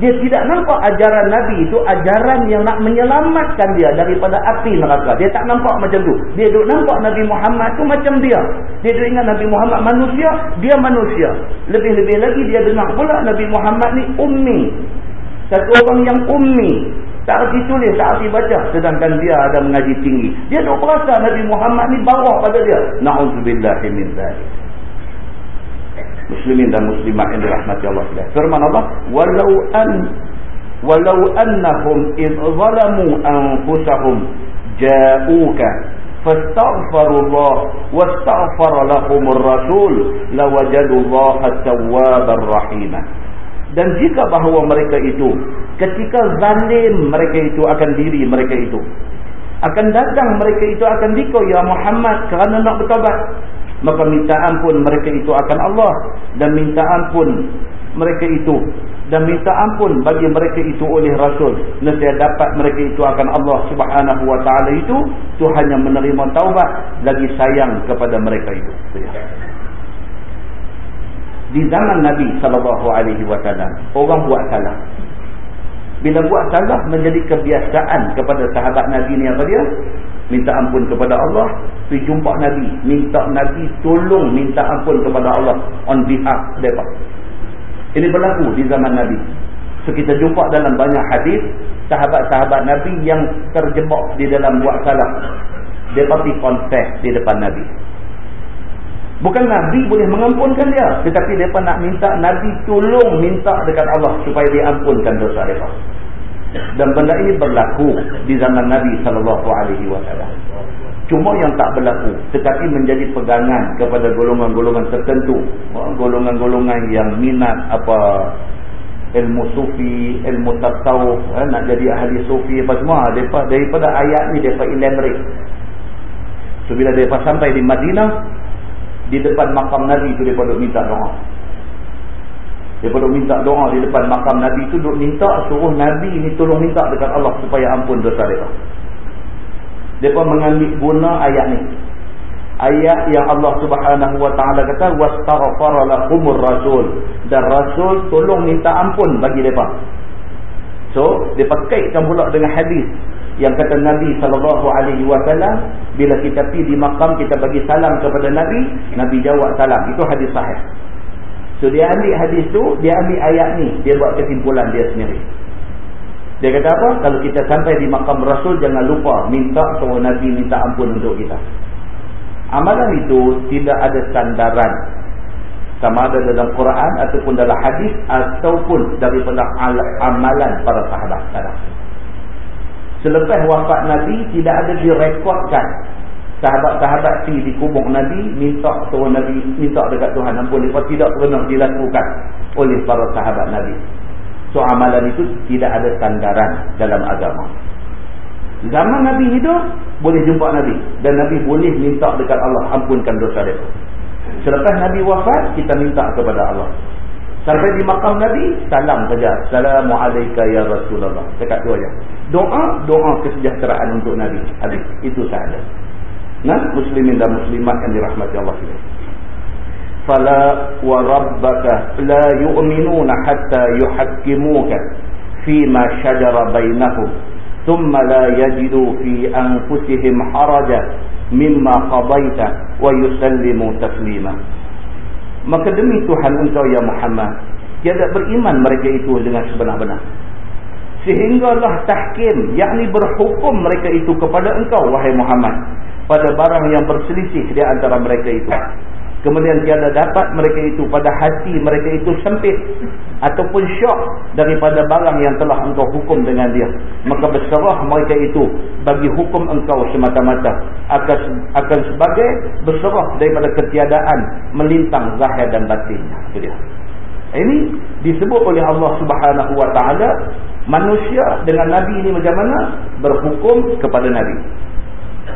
Dia tidak nampak ajaran Nabi itu ajaran yang nak menyelamatkan dia daripada api neraka. Dia tak nampak macam tu. Dia duk nampak Nabi Muhammad tu macam dia. Dia duk ingat Nabi Muhammad manusia, dia manusia. Lebih-lebih lagi dia dengar pula Nabi Muhammad ni ummi. Satu orang yang ummi. Tak arti tulis, tak arti baca. Sedangkan dia ada mengaji tinggi. Dia duk berasa Nabi Muhammad ni bawah pada dia. Na'udzubillahi min zalik muslimin dan muslimat yang dirahmati Allah. Firman Allah, "Walau an walau annahum id zalamu anfusahum ja'uka fastaghfirullah wastaghfar lahumur rasul lawajadullaha tawwabar rahim." Dan jika bahawa mereka itu ketika zalim mereka itu akan diri mereka itu. Akan datang mereka itu akan dikau ya Muhammad kerana nak bertawabat maka minta ampun mereka itu akan Allah. Dan minta ampun mereka itu. Dan minta ampun bagi mereka itu oleh Rasul. Nescaya dapat mereka itu akan Allah subhanahu wa ta'ala itu Tuhan yang menerima taubat lagi sayang kepada mereka itu di zaman Nabi SAW orang buat salah. Bila buat salah menjadi kebiasaan kepada sahabat Nabi ni apa dia minta ampun kepada Allah pergi jumpa Nabi minta Nabi tolong minta ampun kepada Allah on behalf mereka. Ini berlaku di zaman Nabi. So kita jumpa dalam banyak hadis sahabat-sahabat Nabi yang terjebak di dalam buat salah. Dia pasti confess di depan Nabi bukan Nabi boleh mengampunkan dia tetapi mereka nak minta Nabi tolong minta dekat Allah supaya diampunkan dosa mereka dan benda ini berlaku di zaman Nabi wasallam. Cuma yang tak berlaku tetapi menjadi pegangan kepada golongan-golongan tertentu, golongan-golongan yang minat apa ilmu sufi, ilmu tasawuf, eh, nak jadi ahli sufi apa semua daripada, daripada ayat ni depa elaborate. So bila depa sampai di Madinah di depan makam Nabi tu depa minta doa. Dia perlu minta doa di depan makam Nabi itu duk minta suruh Nabi ni tolong minta dekat Allah supaya ampun dosa dia. Dia pun mengambil guna ayat ni. Ayat yang Allah Subhanahu wa taala kata wastaghfara lahumur rasul dan rasul tolong minta ampun bagi depa. So, dia kaitkan pula dengan hadis yang kata Nabi sallallahu alaihi wasallam bila kita pergi di makam kita bagi salam kepada Nabi, Nabi jawab salam. Itu hadis sahih. So dia ambil hadis tu, dia ambil ayat ni, dia buat kesimpulan dia sendiri. Dia kata apa? Kalau kita sampai di makam Rasul, jangan lupa minta suruh Nabi minta ampun untuk kita. Amalan itu tidak ada sandaran. Sama ada dalam Quran ataupun dalam hadis ataupun daripada amalan para sahabat. Selepas wafat Nabi, tidak ada direkodkan sahabat-sahabat si di kubur Nabi minta suruh Nabi minta dekat Tuhan ampun lepas tidak pernah dilakukan oleh para sahabat Nabi so amalan itu tidak ada sandaran dalam agama zaman Nabi hidup boleh jumpa Nabi dan Nabi boleh minta dekat Allah ampunkan dosa dia Selepas Nabi wafat, kita minta kepada Allah. Sampai di makam Nabi, salam saja. Assalamualaikum ya Rasulullah. Dekat tu aja. Doa, doa kesejahteraan untuk Nabi. Habis. Itu sahaja. Nah, muslimin dan muslimat yang dirahmati Allah SWT. Fala wa rabbaka la yu'minuna hatta yuhakkimuka fima syajara bainahum. Thumma la yajidu fi anfusihim haraja mimma qadaita wa yusallimu taslima maka demi Tuhan engkau ya Muhammad tiada beriman mereka itu dengan sebenar-benar sehinggalah tahkim yakni berhukum mereka itu kepada engkau wahai Muhammad pada barang yang berselisih di antara mereka itu Kemudian tiada dapat mereka itu pada hati mereka itu sempit ataupun syok daripada barang yang telah engkau hukum dengan dia. Maka berserah mereka itu bagi hukum engkau semata-mata akan akan sebagai berserah daripada ketiadaan melintang zahir dan batin. Itu dia. Ini disebut oleh Allah Subhanahu Wa Taala manusia dengan nabi ini macam mana berhukum kepada nabi.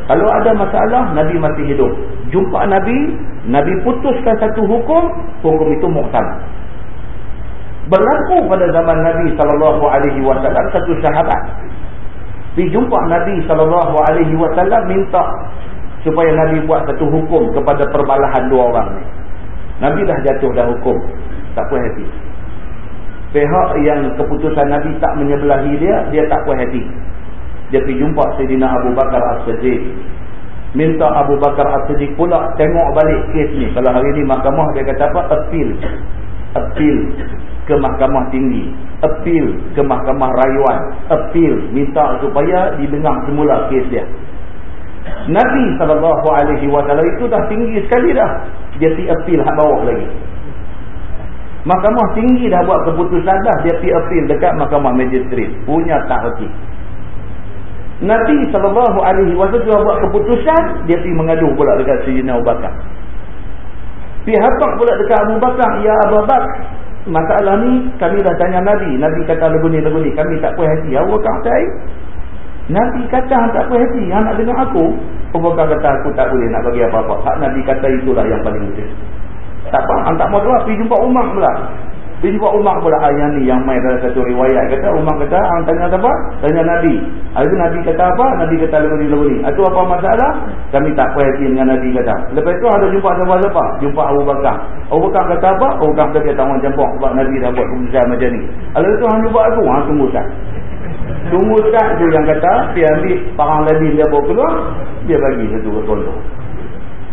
Kalau ada masalah, Nabi masih hidup. Jumpa Nabi, Nabi putuskan satu hukum, hukum itu muhtam. Berlaku pada zaman Nabi SAW satu sahabat. Dijumpa Nabi SAW minta supaya Nabi buat satu hukum kepada perbalahan dua orang ni. Nabi dah jatuh dah hukum. Tak puas hati. Pihak yang keputusan Nabi tak menyebelahi dia, dia tak puas hati. Dia pergi jumpa Sayyidina Abu Bakar As-Siddiq. Minta Abu Bakar As-Siddiq pula tengok balik kes ni. Kalau hari ni mahkamah dia kata apa? Appeal. Appeal ke mahkamah tinggi. Appeal ke mahkamah rayuan. Appeal. Minta supaya didengar semula kes dia. Nabi SAW itu dah tinggi sekali dah. Dia pergi appeal hak bawah lagi mahkamah tinggi dah buat keputusan dah dia pergi appeal dekat mahkamah magistrate punya tak hati Nabi SAW buat keputusan, dia pergi mengadu pula dekat Sayyidina Abu Bakar. Pergi hapak pula dekat Abu Bakar, Ya Abu Bakar, masalah ni kami dah tanya Nabi. Nabi kata lagu ni, lagu ni, kami tak puas hati. Abu Bakar kata, Nabi kata tak puas hati, yang nak dengar aku. Abu Bakar kata, aku tak boleh nak bagi apa-apa. Hak Nabi kata itulah yang paling utama. Tak apa, hang tak mau doa, pergi jumpa Umar pula. Dia jumpa Umar pula ayah ni yang main dalam satu riwayat. Kata Umar kata, Ang tanya apa? Tanya Nabi. Hari Nabi kata apa? Nabi kata lagu ni, lagu ni. Itu apa masalah? Kami tak puas hati dengan Nabi kata. Lepas tu ada jumpa siapa-siapa? Jumpa Abu Bakar. Abu Bakar kata apa? Abu Bakar kata tak mahu campur. Sebab Nabi dah buat keputusan macam ni. Lalu tu hang jumpa aku. Hang tunggu sah. Tunggu sah tu yang kata, dia ambil parang ladin dia bawa keluar. Dia bagi satu kontrol.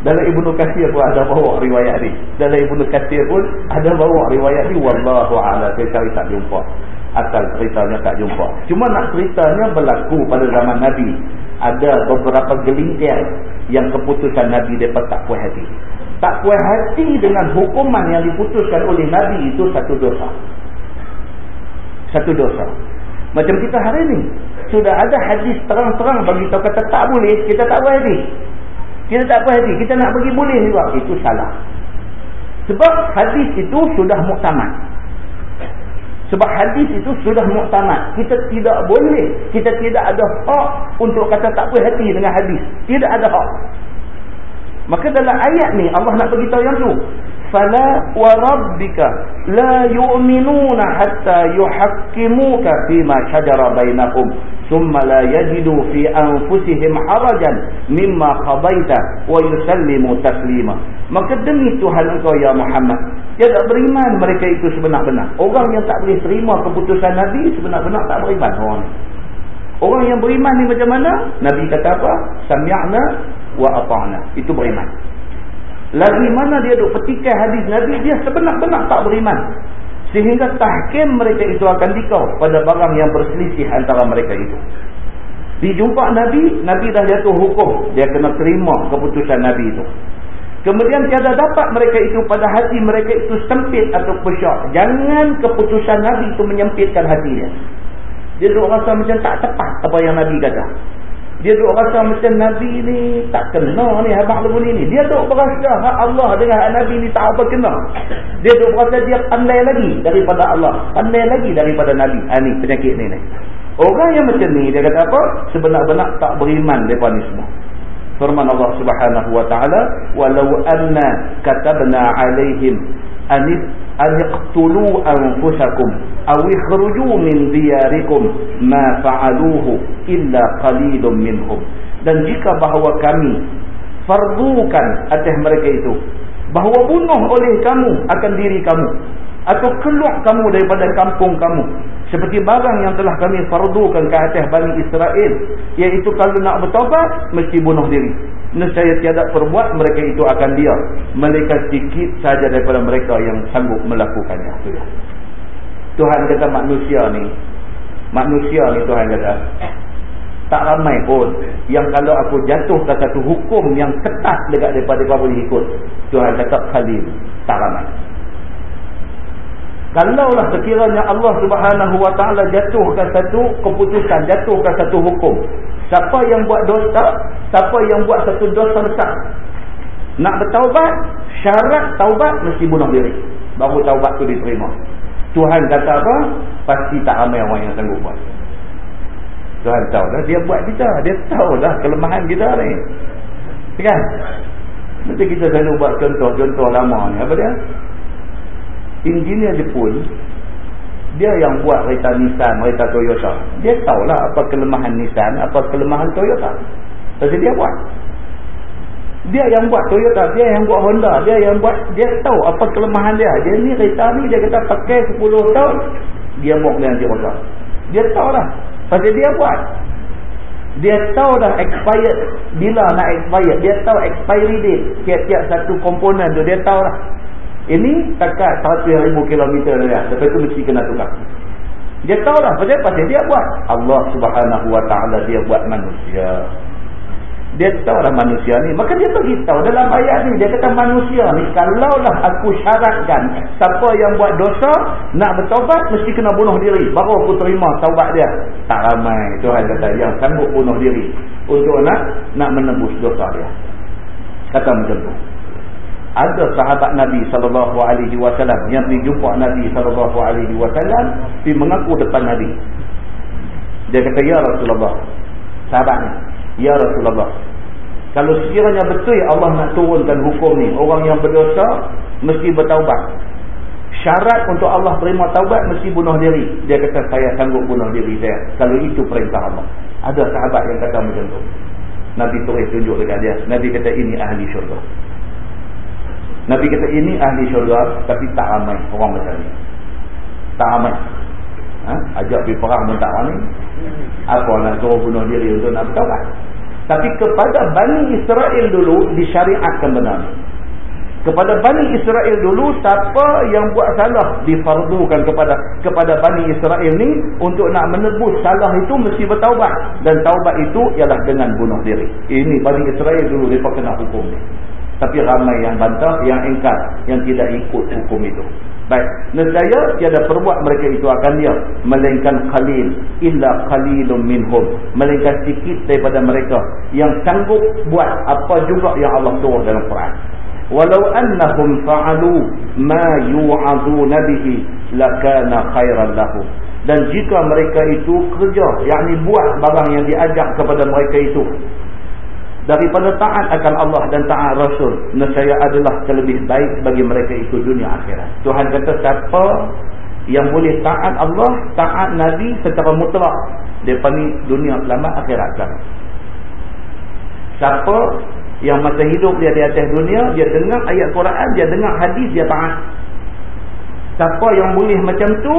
Dalam Ibnu Katsir pun ada bawa riwayat ni. Dalam Ibnu Katsir pun ada bawa riwayat ni wallahu a'lam. Saya cari tak jumpa. Asal ceritanya tak jumpa. Cuma nak ceritanya berlaku pada zaman Nabi. Ada beberapa gelintir yang keputusan Nabi depa tak puas hati. Tak puas hati dengan hukuman yang diputuskan oleh Nabi itu satu dosa. Satu dosa. Macam kita hari ni. Sudah ada hadis terang-terang bagi tahu kata tak boleh, kita tak puas hati. Kita tak apa hati. Kita nak bagi boleh juga. Itu salah. Sebab hadis itu sudah muktamad. Sebab hadis itu sudah muktamad. Kita tidak boleh. Kita tidak ada hak untuk kata tak puas hati dengan hadis. Tidak ada hak. Maka dalam ayat ni Allah nak beritahu yang tu. Fala wa rabbika la yu'minuna hatta yuhakkimuka fima syajara bainahum ثم لا يجدوا في أنفسهم حرجا مما قضيت ويسلموا تسليما maka demi Tuhan engkau ya Muhammad dia tak beriman mereka itu sebenar-benar orang yang tak boleh terima keputusan Nabi sebenar-benar tak beriman orang ni orang yang beriman ni macam mana Nabi kata apa sami'na wa ata'na itu beriman lagi mana dia duk petikai hadis Nabi dia sebenar-benar tak beriman Sehingga tahkim mereka itu akan dikau pada barang yang berselisih antara mereka itu. Dijumpa Nabi, Nabi dah jatuh hukum. Dia kena terima keputusan Nabi itu. Kemudian tiada dapat mereka itu pada hati mereka itu sempit atau pesyak. Jangan keputusan Nabi itu menyempitkan hati dia. Dia rasa macam tak tepat apa yang Nabi kata. Dia duk rasa macam Nabi ni tak kena ni habang lagu ni. Dia duk berasa hak Allah dengan hak Nabi ni tak apa kena. Dia duk berasa dia pandai lagi daripada Allah. Pandai lagi daripada Nabi. Ha ni penyakit ni ni. Orang yang macam ni dia kata apa? Sebenar-benar tak beriman depan ni semua. firman Allah Subhanahu wa taala walau anna katabna alaihim aniqtulu anfusakum aw ikhruju min diyarikum ma fa'aluhu illa qalilun minhum dan jika bahawa kami fardukan atas mereka itu bahawa bunuh oleh kamu akan diri kamu atau keluar kamu daripada kampung kamu seperti barang yang telah kami fardukan ke atas Bani Israel iaitu kalau nak bertobat mesti bunuh diri nescaya tiada perbuat mereka itu akan diam. Mereka sedikit saja daripada mereka yang sanggup melakukannya. Tuhan kata manusia ni manusia ni Tuhan kata tak ramai pun yang kalau aku jatuh ke satu hukum yang ketat dekat daripada kau boleh ikut Tuhan kata khalil tak ramai. Kalaulah sekiranya Allah subhanahu wa ta'ala jatuhkan satu keputusan, jatuhkan satu hukum. Siapa yang buat dosa, siapa yang buat satu dosa besar. Nak bertaubat, syarat taubat mesti bunuh diri. Baru taubat tu diterima. Tuhan kata apa? Pasti tak ramai orang yang sanggup buat. Tuhan tahu dah dia buat kita. Dia tahu dah kelemahan kita ni. Kan? Nanti kita selalu buat contoh-contoh lama ni. Apa dia? engineer Jepun dia yang buat kereta Nissan, kereta Toyota. Dia tahulah apa kelemahan Nissan apa kelemahan Toyota. Tapi dia buat. Dia yang buat Toyota, dia yang buat Honda dia yang buat, dia tahu apa kelemahan dia. Dia ni kereta ni dia kata pakai 10 tahun dia buat dia nanti rosak dia tahu lah pasal dia buat. Dia tahu dah expired bila nak expired dia tahu expiry date. Tiap-tiap satu komponen tu dia tahu lah ini takat 100,000 km dah. Lepas tu mesti kena tukar. Dia tahu lah. Pasal apa dia buat? Allah subhanahu wa ta'ala dia buat manusia. Dia tahu lah manusia ni. Maka dia beritahu dalam ayat ni. Dia kata manusia ni. Kalaulah aku syaratkan. Siapa yang buat dosa. Nak bertobat. Mesti kena bunuh diri. Baru aku terima taubat dia. Tak ramai. Tuhan kata yang sanggup bunuh diri. Untuk nak nak menembus dosa dia. Kata macam tu ada sahabat Nabi sallallahu alaihi wasallam yang pergi jumpa Nabi sallallahu alaihi wasallam pergi mengaku depan Nabi. Dia kata ya Rasulullah. Sahabat ni, ya Rasulullah. Kalau sekiranya betul Allah nak turunkan hukum ni, orang yang berdosa mesti bertaubat. Syarat untuk Allah terima taubat mesti bunuh diri. Dia kata saya sanggup bunuh diri saya. Kalau itu perintah Allah. Ada sahabat yang kata macam tu. Nabi tulis tunjuk dekat dia. Nabi kata ini ahli syurga. Nabi kata ini ahli syurga tapi tak ramai orang macam ni. Tak ramai. Ha? Ajak pergi perang pun tak ramai. Apa nak suruh bunuh diri untuk nak bertawad. Tapi kepada Bani Israel dulu disyariatkan benar. Kepada Bani Israel dulu siapa yang buat salah difardukan kepada kepada Bani Israel ni untuk nak menebus salah itu mesti bertaubat. Dan taubat itu ialah dengan bunuh diri. Ini Bani Israel dulu mereka kena hukum ni. Tapi ramai yang bantah, yang engkar, yang tidak ikut hukum itu. Baik, nescaya tiada perbuat mereka itu akan dia. Melainkan qalil illa qalilun minhum. Melainkan sedikit daripada mereka yang sanggup buat apa juga yang Allah suruh dalam Quran. Walau annahum fa'alu ma yu'aduna bihi lakana khairan lahum dan jika mereka itu kerja yakni buat barang yang diajak kepada mereka itu daripada taat akan Allah dan taat Rasul nescaya adalah terlebih baik bagi mereka itu dunia akhirat. Tuhan kata siapa yang boleh taat Allah taat Nabi secara mutlak ni dunia selamat akhirat selamat. Siapa yang masa hidup dia di atas dunia dia dengar ayat Quran dia dengar hadis dia taat. Siapa yang boleh macam tu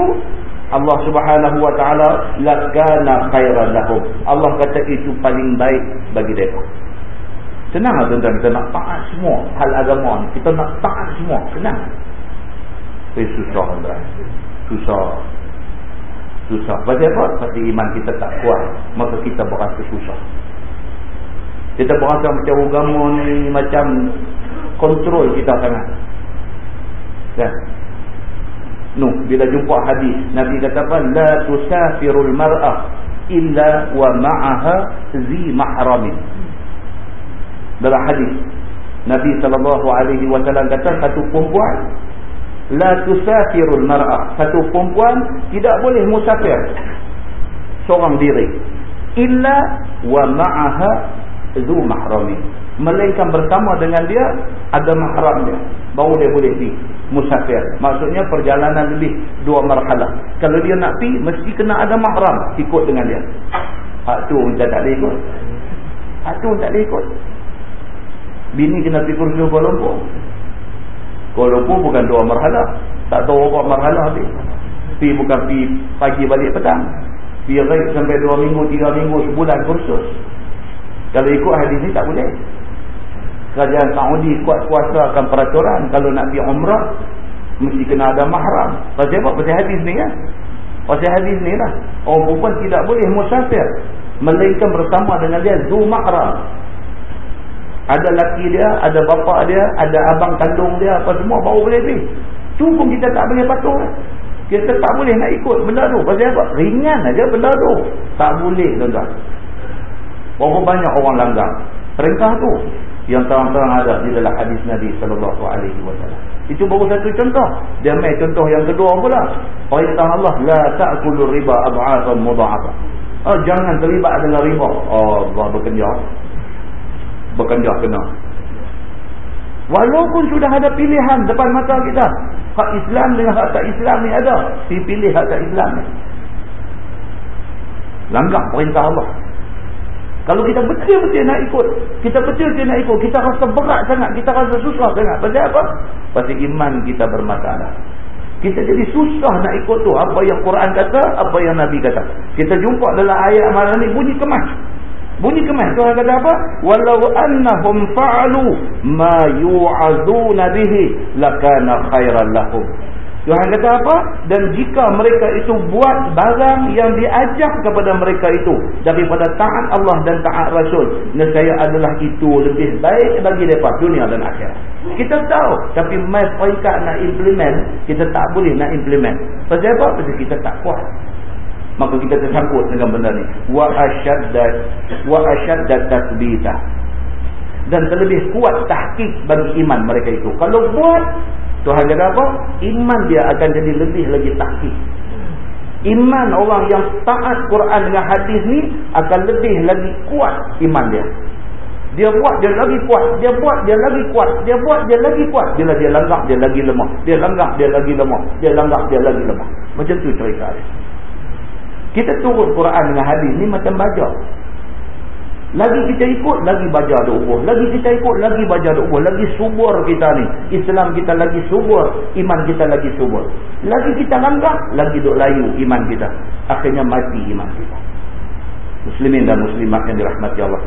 Allah Subhanahu wa taala lakana khairan lahum. Allah kata itu paling baik bagi mereka Senang lah tuan-tuan kita nak taat semua hal agama ni. Kita nak taat semua. Senang. Tapi susah tuan Susah. Susah. Sebab apa? Sebab iman kita tak kuat. Maka kita berasa susah. Kita berasa macam agama ni macam kontrol kita sangat. Kan? No, bila jumpa hadis Nabi kata apa? La tusafirul mar'ah illa wa ma'aha zi mahramin dalam hadis Nabi sallallahu alaihi wasallam kata satu perempuan la tusafirul mar'ah satu perempuan tidak boleh musafir seorang diri illa wa ma'aha zu mahrami melainkan bersama dengan dia ada mahram dia. Baru dia boleh pergi musafir. Maksudnya perjalanan lebih dua marhalah. Kalau dia nak pergi mesti kena ada mahram ikut dengan dia. Hak tu tak boleh ikut. Hak tu tak boleh ikut bini kena pergi kursus Kuala Lumpur. Kuala Lumpur bukan dua marhalah. Tak tahu apa marhalah pergi pergi bukan pergi pagi balik petang. Pergi sampai dua minggu tiga minggu sebulan kursus. Kalau ikut hadis ni tak boleh. Kerajaan Saudi kuat kuasakan peraturan. Kalau nak pergi umrah mesti kena ada mahram. Pasal apa? pasal hadis ni kan pasal hadis ni lah. Orang perempuan tidak boleh musafir. Melainkan bersama dengan dia zu mahram ada laki dia ada bapa dia ada abang kandung dia apa semua baru boleh pergi tu pun kita tak boleh patuh kita tak boleh nak ikut benda tu pasal apa? ringan aja benda tu tak boleh tuan-tuan berapa banyak orang langgar perintah tu yang terang-terang ada di dalam hadis Nabi sallallahu alaihi wasallam. Itu baru satu contoh. Dia mai contoh yang kedua pula. Perintah Allah la ta'kulu riba ad'afan mudha'afa. Oh, jangan terlibat dengan riba. Oh, Allah berkenjar. Berkenjar kena. Walaupun sudah ada pilihan depan mata kita. Hak Islam dengan hak tak Islam ni ada. Si pilih hak tak Islam ni. Langgar perintah Allah. Kalau kita betul-betul nak ikut, kita betul-betul nak ikut, kita rasa berat sangat, kita rasa susah sangat. Pasal apa? Pasal iman kita bermasalah. Kita jadi susah nak ikut tu. Apa yang Quran kata, apa yang Nabi kata. Kita jumpa dalam ayat malam ni bunyi kemas. Bunyi kemas. Tuhan kata apa? Walau annahum fa'alu ma yu'azuna bihi lakana khairan lahum. Tuhan kata apa? Dan jika mereka itu buat barang yang diajak kepada mereka itu daripada taat Allah dan taat Rasul, nescaya adalah itu lebih baik bagi mereka dunia dan akhirat. Kita tahu, tapi mai peringkat nak implement, kita tak boleh nak implement. Pasal apa? Pasal kita tak kuat. Maka kita tersangkut dengan benda ni. Wa asyaddat wa asyaddat tasbita. Dan terlebih kuat tahqiq bagi iman mereka itu. Kalau buat Tuhan kata apa? Iman dia akan jadi lebih lagi takkih. Iman orang yang taat Quran dengan hadis ni akan lebih lagi kuat iman dia. Dia buat dia lagi kuat, dia buat dia lagi kuat, dia buat dia lagi kuat. Bila dia langgak dia lagi lemah. Dia langgak dia lagi lemah. Dia langgak dia lagi lemah. Macam tu cerita dia. Kita turut Quran dengan hadis ni macam baja. Lagi kita ikut, lagi baca doa. Lagi kita ikut, lagi baca doa. Lagi subur kita ni. Islam kita lagi subur. Iman kita lagi subur. Lagi kita langkah, lagi duk layu iman kita. Akhirnya mati iman kita. Muslimin dan muslimat yang dirahmati Allah.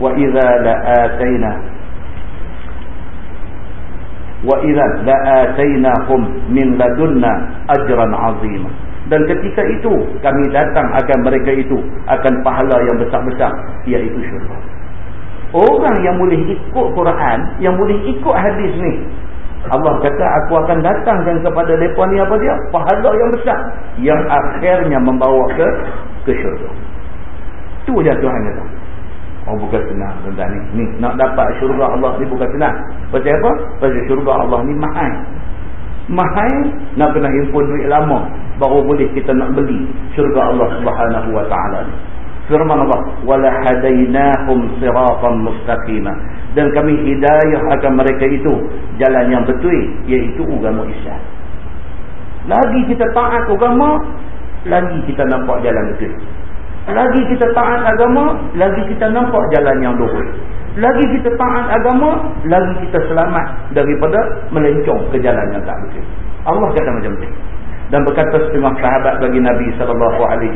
Wa idha la'atayna wa idha la'ataynahum min ladunna ajran azimah dan ketika itu kami datang akan mereka itu akan pahala yang besar-besar iaitu syurga orang yang boleh ikut Quran yang boleh ikut hadis ni Allah kata aku akan datangkan kepada mereka ni apa dia pahala yang besar yang akhirnya membawa ke ke syurga tu je Tuhan kata Oh bukan senang tentang ni. Ni nak dapat syurga Allah ni bukan senang. Pasal apa? Pasal syurga Allah ni mahal mahal nak kena himpun duit lama baru boleh kita nak beli syurga Allah Subhanahu wa taala firman Allah wala hadainahum siratan mustaqima. Dan kami hidayah akan mereka itu jalan yang betul iaitu agama Islam. Lagi kita taat agama lagi kita nampak jalan betul. Lagi kita taat agama lagi kita nampak jalan yang lurus lagi kita taat agama, lagi kita selamat daripada melencong ke jalan yang tak betul. Allah kata macam tu. Dan berkata setengah sahabat bagi Nabi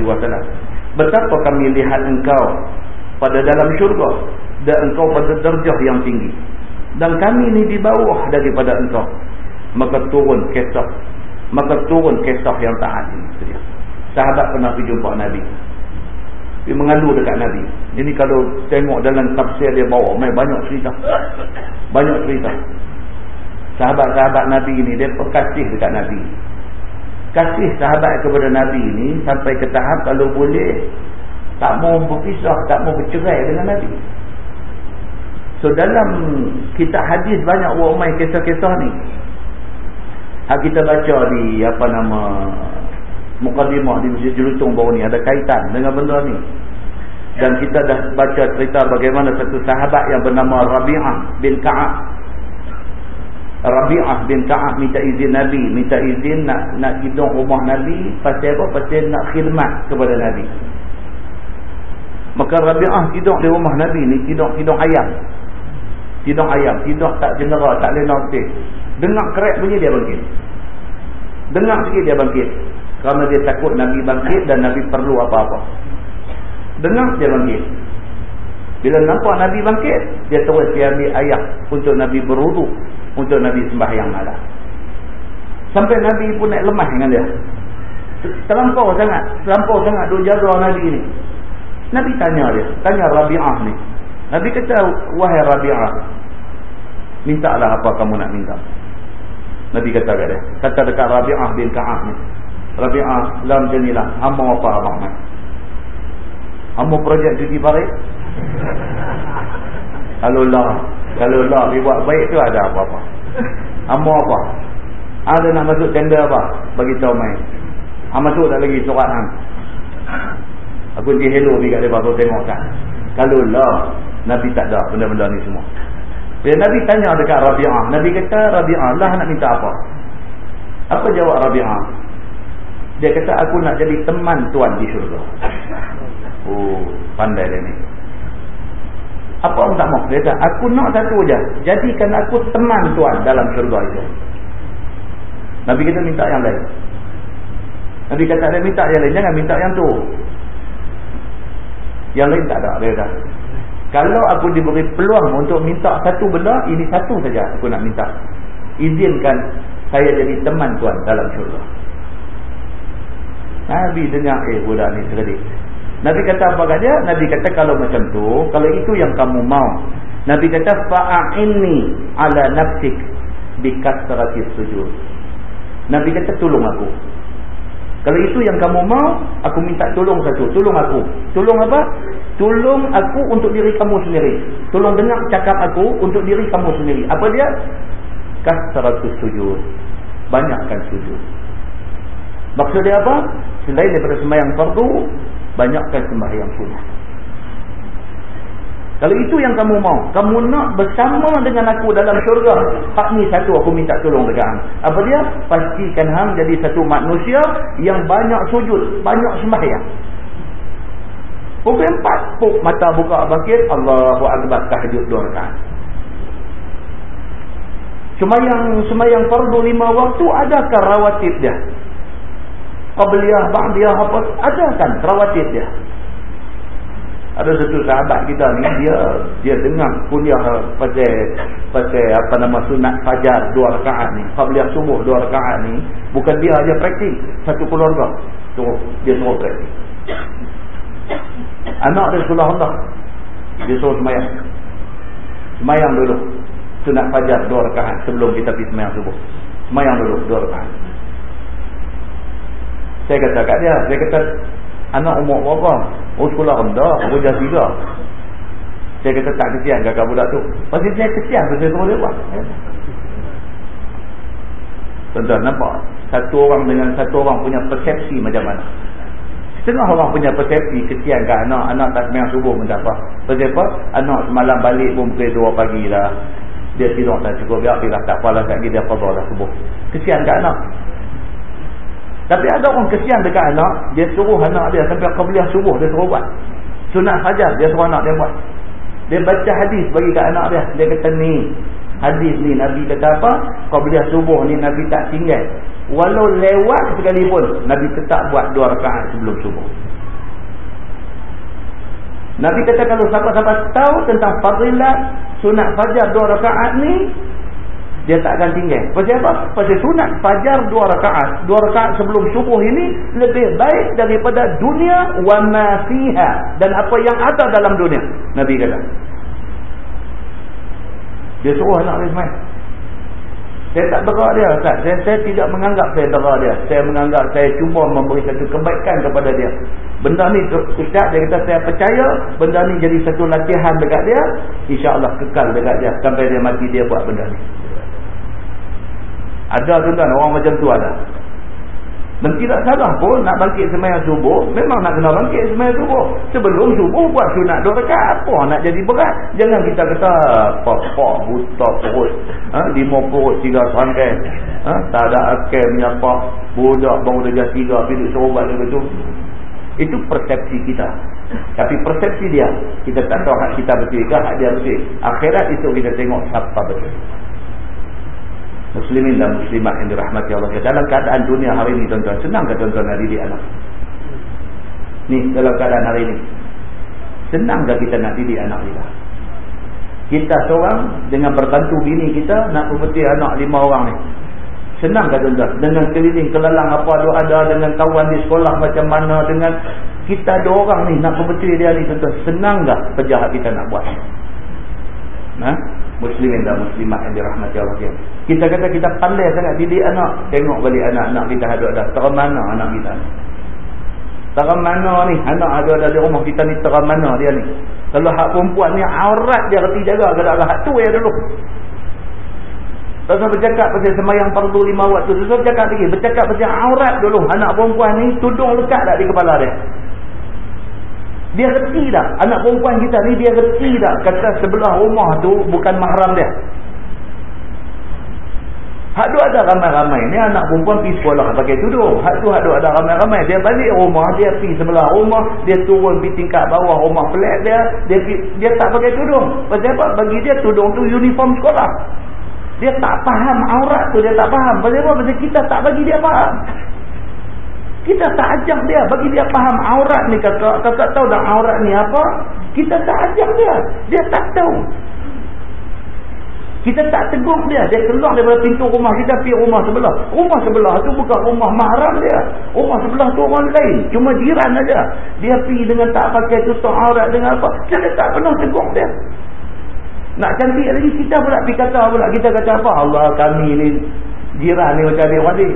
wasallam, "Betapa kami lihat engkau pada dalam syurga dan engkau pada darjah yang tinggi. Dan kami ni di bawah daripada engkau." Maka turun kisah. Maka turun kisah yang taat ini. Sahabat pernah jumpa Nabi dia mengandung dekat Nabi. Jadi kalau tengok dalam tafsir dia bawa, main banyak cerita. Banyak cerita. Sahabat-sahabat Nabi ini, dia perkasih dekat Nabi. Kasih sahabat kepada Nabi ini sampai ke tahap kalau boleh, tak mau berpisah, tak mau bercerai dengan Nabi. So dalam kita hadis banyak main kisah-kisah ni. Hak kita baca di apa nama mukadimah di Masjid Jelutong baru ni ada kaitan dengan benda ni. Dan kita dah baca cerita bagaimana satu sahabat yang bernama Rabi'ah bin Ka'ab. Rabi'ah bin Ka'ab minta izin Nabi minta izin nak nak hidung rumah Nabi. Pasal apa? pasal nak khidmat kepada Nabi. Maka Rabi'ah tidur di rumah Nabi ni tidur-tidur ayam. Tidur ayam tidur tak jendera tak betul. Dengar kerek bunyi dia bangkit. Dengar sikit dia bangkit. Kerana dia takut Nabi bangkit dan Nabi perlu apa-apa Dengar dia bangkit. Bila nampak Nabi bangkit, dia terus dia ambil ayah untuk Nabi beruduk. Untuk Nabi sembahyang malam. Sampai Nabi pun naik lemah dengan dia. Terlampau sangat. Terlampau sangat dia jaga Nabi ni. Nabi tanya dia. Tanya Rabi'ah ni. Nabi kata, wahai Rabi'ah. Mintalah apa kamu nak minta. Nabi kata kat dia. Kata dekat Rabi'ah bin Ka'ah ni. Rabi'ah, lam jenilah. Hamba apa abang nak. Amo projek cuti parit. Kalau lah, kalau lah dia buat baik tu ada apa-apa. Amo apa? Ada nak masuk tender apa? Bagi tahu main. Ha masuk tak lagi surat hang. Aku pergi hello ni kat depa tu tengok tak. Kalau lah Nabi tak ada benda-benda ni semua. Bila Nabi tanya dekat Rabi'ah, Nabi kata Rabi'ah lah nak minta apa? Apa jawab Rabi'ah? Dia kata aku nak jadi teman tuan di syurga. Oh, pandai dia ni. Apa orang tak mau? Dia kata, aku nak satu je. Jadikan aku teman tuan dalam syurga itu. Nabi kita minta yang lain. Nabi kata dia minta yang lain. Jangan minta yang tu. Yang lain tak ada. Dia kata. Kalau aku diberi peluang untuk minta satu benda, ini satu saja aku nak minta. Izinkan saya jadi teman tuan dalam syurga. Nabi dengar, eh budak ni seredik. Nabi kata apa kat dia? Nabi kata kalau macam tu, kalau itu yang kamu mau. Nabi kata fa'inni ala nafsik bikasratis sujud. Nabi kata tolong aku. Kalau itu yang kamu mau, aku minta tolong satu. Tolong aku. Tolong apa? Tolong aku untuk diri kamu sendiri. Tolong dengar cakap aku untuk diri kamu sendiri. Apa dia? Kasratus sujud. Banyakkan sujud. Maksud dia apa? Selain daripada sembahyang fardu, banyakkan sembahyang sunnah. Kalau itu yang kamu mau, kamu nak bersama dengan aku dalam syurga, hak ni satu aku minta tolong dekat hang. Apa dia? Pastikan hang jadi satu manusia yang banyak sujud, banyak sembahyang. Pukul empat, puk mata buka bangkit, Allahu Akbar tahajud dua rakaat. Semayang, semayang fardu lima waktu, adakah rawatib dia? Qabliyah, ba'diyah apa ada kan rawatib dia. Ada satu sahabat kita ni dia dia dengar kuliah pasal pasal apa nama sunat fajar dua rakaat ni. Qabliyah subuh dua rakaat ni bukan dia aja praktik satu keluarga. Suruh dia suruh praktik. Anak dia sekolah Allah dia suruh semayang. Semayang dulu. Sunat fajar dua rakaat sebelum kita pergi semayang subuh. Semayang dulu dua rakaat saya kata kat dia, saya kata anak umur berapa? Oh sekolah rendah, kerja tiga. Saya kata tak kesian kakak budak tu. Pasti saya kesian saya suruh dia buat. Tuan-tuan nampak? Satu orang dengan satu orang punya persepsi macam mana? Setengah orang punya persepsi kesian kat anak. Anak tak semayang subuh pun tak apa. Sebab apa? Anak semalam balik pun pukul 2 pagi lah. Dia tidur tak cukup. Biar pilih tak apalah. Tak dia qadar lah subuh. Kesian kat anak. Tapi ada orang kesian dekat anak, dia suruh anak dia sampai qabliyah subuh dia suruh buat. Sunat fajar dia suruh anak dia buat. Dia baca hadis bagi kat anak dia. Dia kata ni, hadis ni Nabi kata apa? Qabliyah subuh ni Nabi tak tinggal. Walau lewat sekalipun, Nabi tetap buat dua rakaat sebelum subuh. Nabi kata kalau siapa-siapa tahu tentang fadilat sunat fajar dua rakaat ni, dia tak akan tinggal. Pasal apa? Pasal sunat fajar dua rakaat. Dua rakaat sebelum subuh ini lebih baik daripada dunia wa ma fiha dan apa yang ada dalam dunia. Nabi kata. Dia suruh anak dia semai. Saya tak berak dia Ustaz. Saya, saya tidak menganggap saya berak dia. Saya menganggap saya cuba memberi satu kebaikan kepada dia. Benda ni Ustaz dia kata saya percaya benda ni jadi satu latihan dekat dia. InsyaAllah kekal dekat dia. Sampai dia mati dia buat benda ni. Ada tuan-tuan orang macam tu ada. Dan tidak salah pun nak bangkit semayang subuh. Memang nak kena bangkit semayang subuh. Sebelum subuh buat sunat dua rekat. Apa nak jadi berat. Jangan kita kata pak-pak buta perut. Ha? Lima perut tiga serangkai. Ha? Tak ada akal menyapa. Budak baru dah tiga. Pilih serobat begitu. Itu persepsi kita. Tapi persepsi dia. Kita tak tahu hak kita betul ke hak dia betul. Akhirat itu kita tengok siapa betul muslimin dan muslimat yang dirahmati Allah. Dalam keadaan dunia hari ini tuan-tuan senang ke tuan-tuan nak didik anak? Ni dalam keadaan hari ini senang ke kita nak didik anak kita? Kita seorang dengan berbantu bini kita nak berpeti anak lima orang ni. Senang ke tuan-tuan? Dengan keliling kelalang apa ada dengan kawan di sekolah macam mana dengan kita dua orang ni nak berpeti dia ni tuan-tuan senang ke pejahat kita nak buat? Ha? muslimin dan muslimat yang dirahmati Allah. sekalian. Kita kata kita pandai sangat didik anak, tengok balik anak-anak kita ada dah. Terang mana anak kita ni? Terang mana ni? Anak ada di rumah kita ni terang mana dia ni? Kalau hak perempuan ni aurat dia reti jaga kadang-kadang hak tu ya dulu. Usah bercakap pasal semayang perlu lima waktu. Usah bercakap lagi. Bercakap pasal aurat dulu. Anak perempuan ni tudung lekat tak di kepala dia? Dia reti tak? Anak perempuan kita ni dia reti tak? Kata sebelah rumah tu bukan mahram dia. Hak tu ada ramai-ramai. Ni anak perempuan pergi sekolah pakai tudung. Hak tu hak tu ada ramai-ramai. Dia balik rumah, dia pergi sebelah rumah, dia turun pergi tingkat bawah rumah flat dia, dia dia tak pakai tudung. Pasal apa? Bagi dia tudung tu uniform sekolah. Dia tak faham aurat tu, dia tak faham. Pasal apa? Pasal kita tak bagi dia faham. Kita tak ajak dia. Bagi dia faham aurat ni kakak. Kakak tahu dah aurat ni apa? Kita tak ajak dia. Dia tak tahu. Kita tak tegur dia. Dia keluar daripada pintu rumah kita pergi rumah sebelah. Rumah sebelah tu bukan rumah mahram dia. Rumah sebelah tu orang lain. Cuma jiran aja. Dia pergi dengan tak pakai tutup aurat dengan apa. Kita tak pernah tegur dia. Nak cantik lagi kita pula pergi kata pula. Kita kata apa? Allah kami ni jiran ni macam adik-adik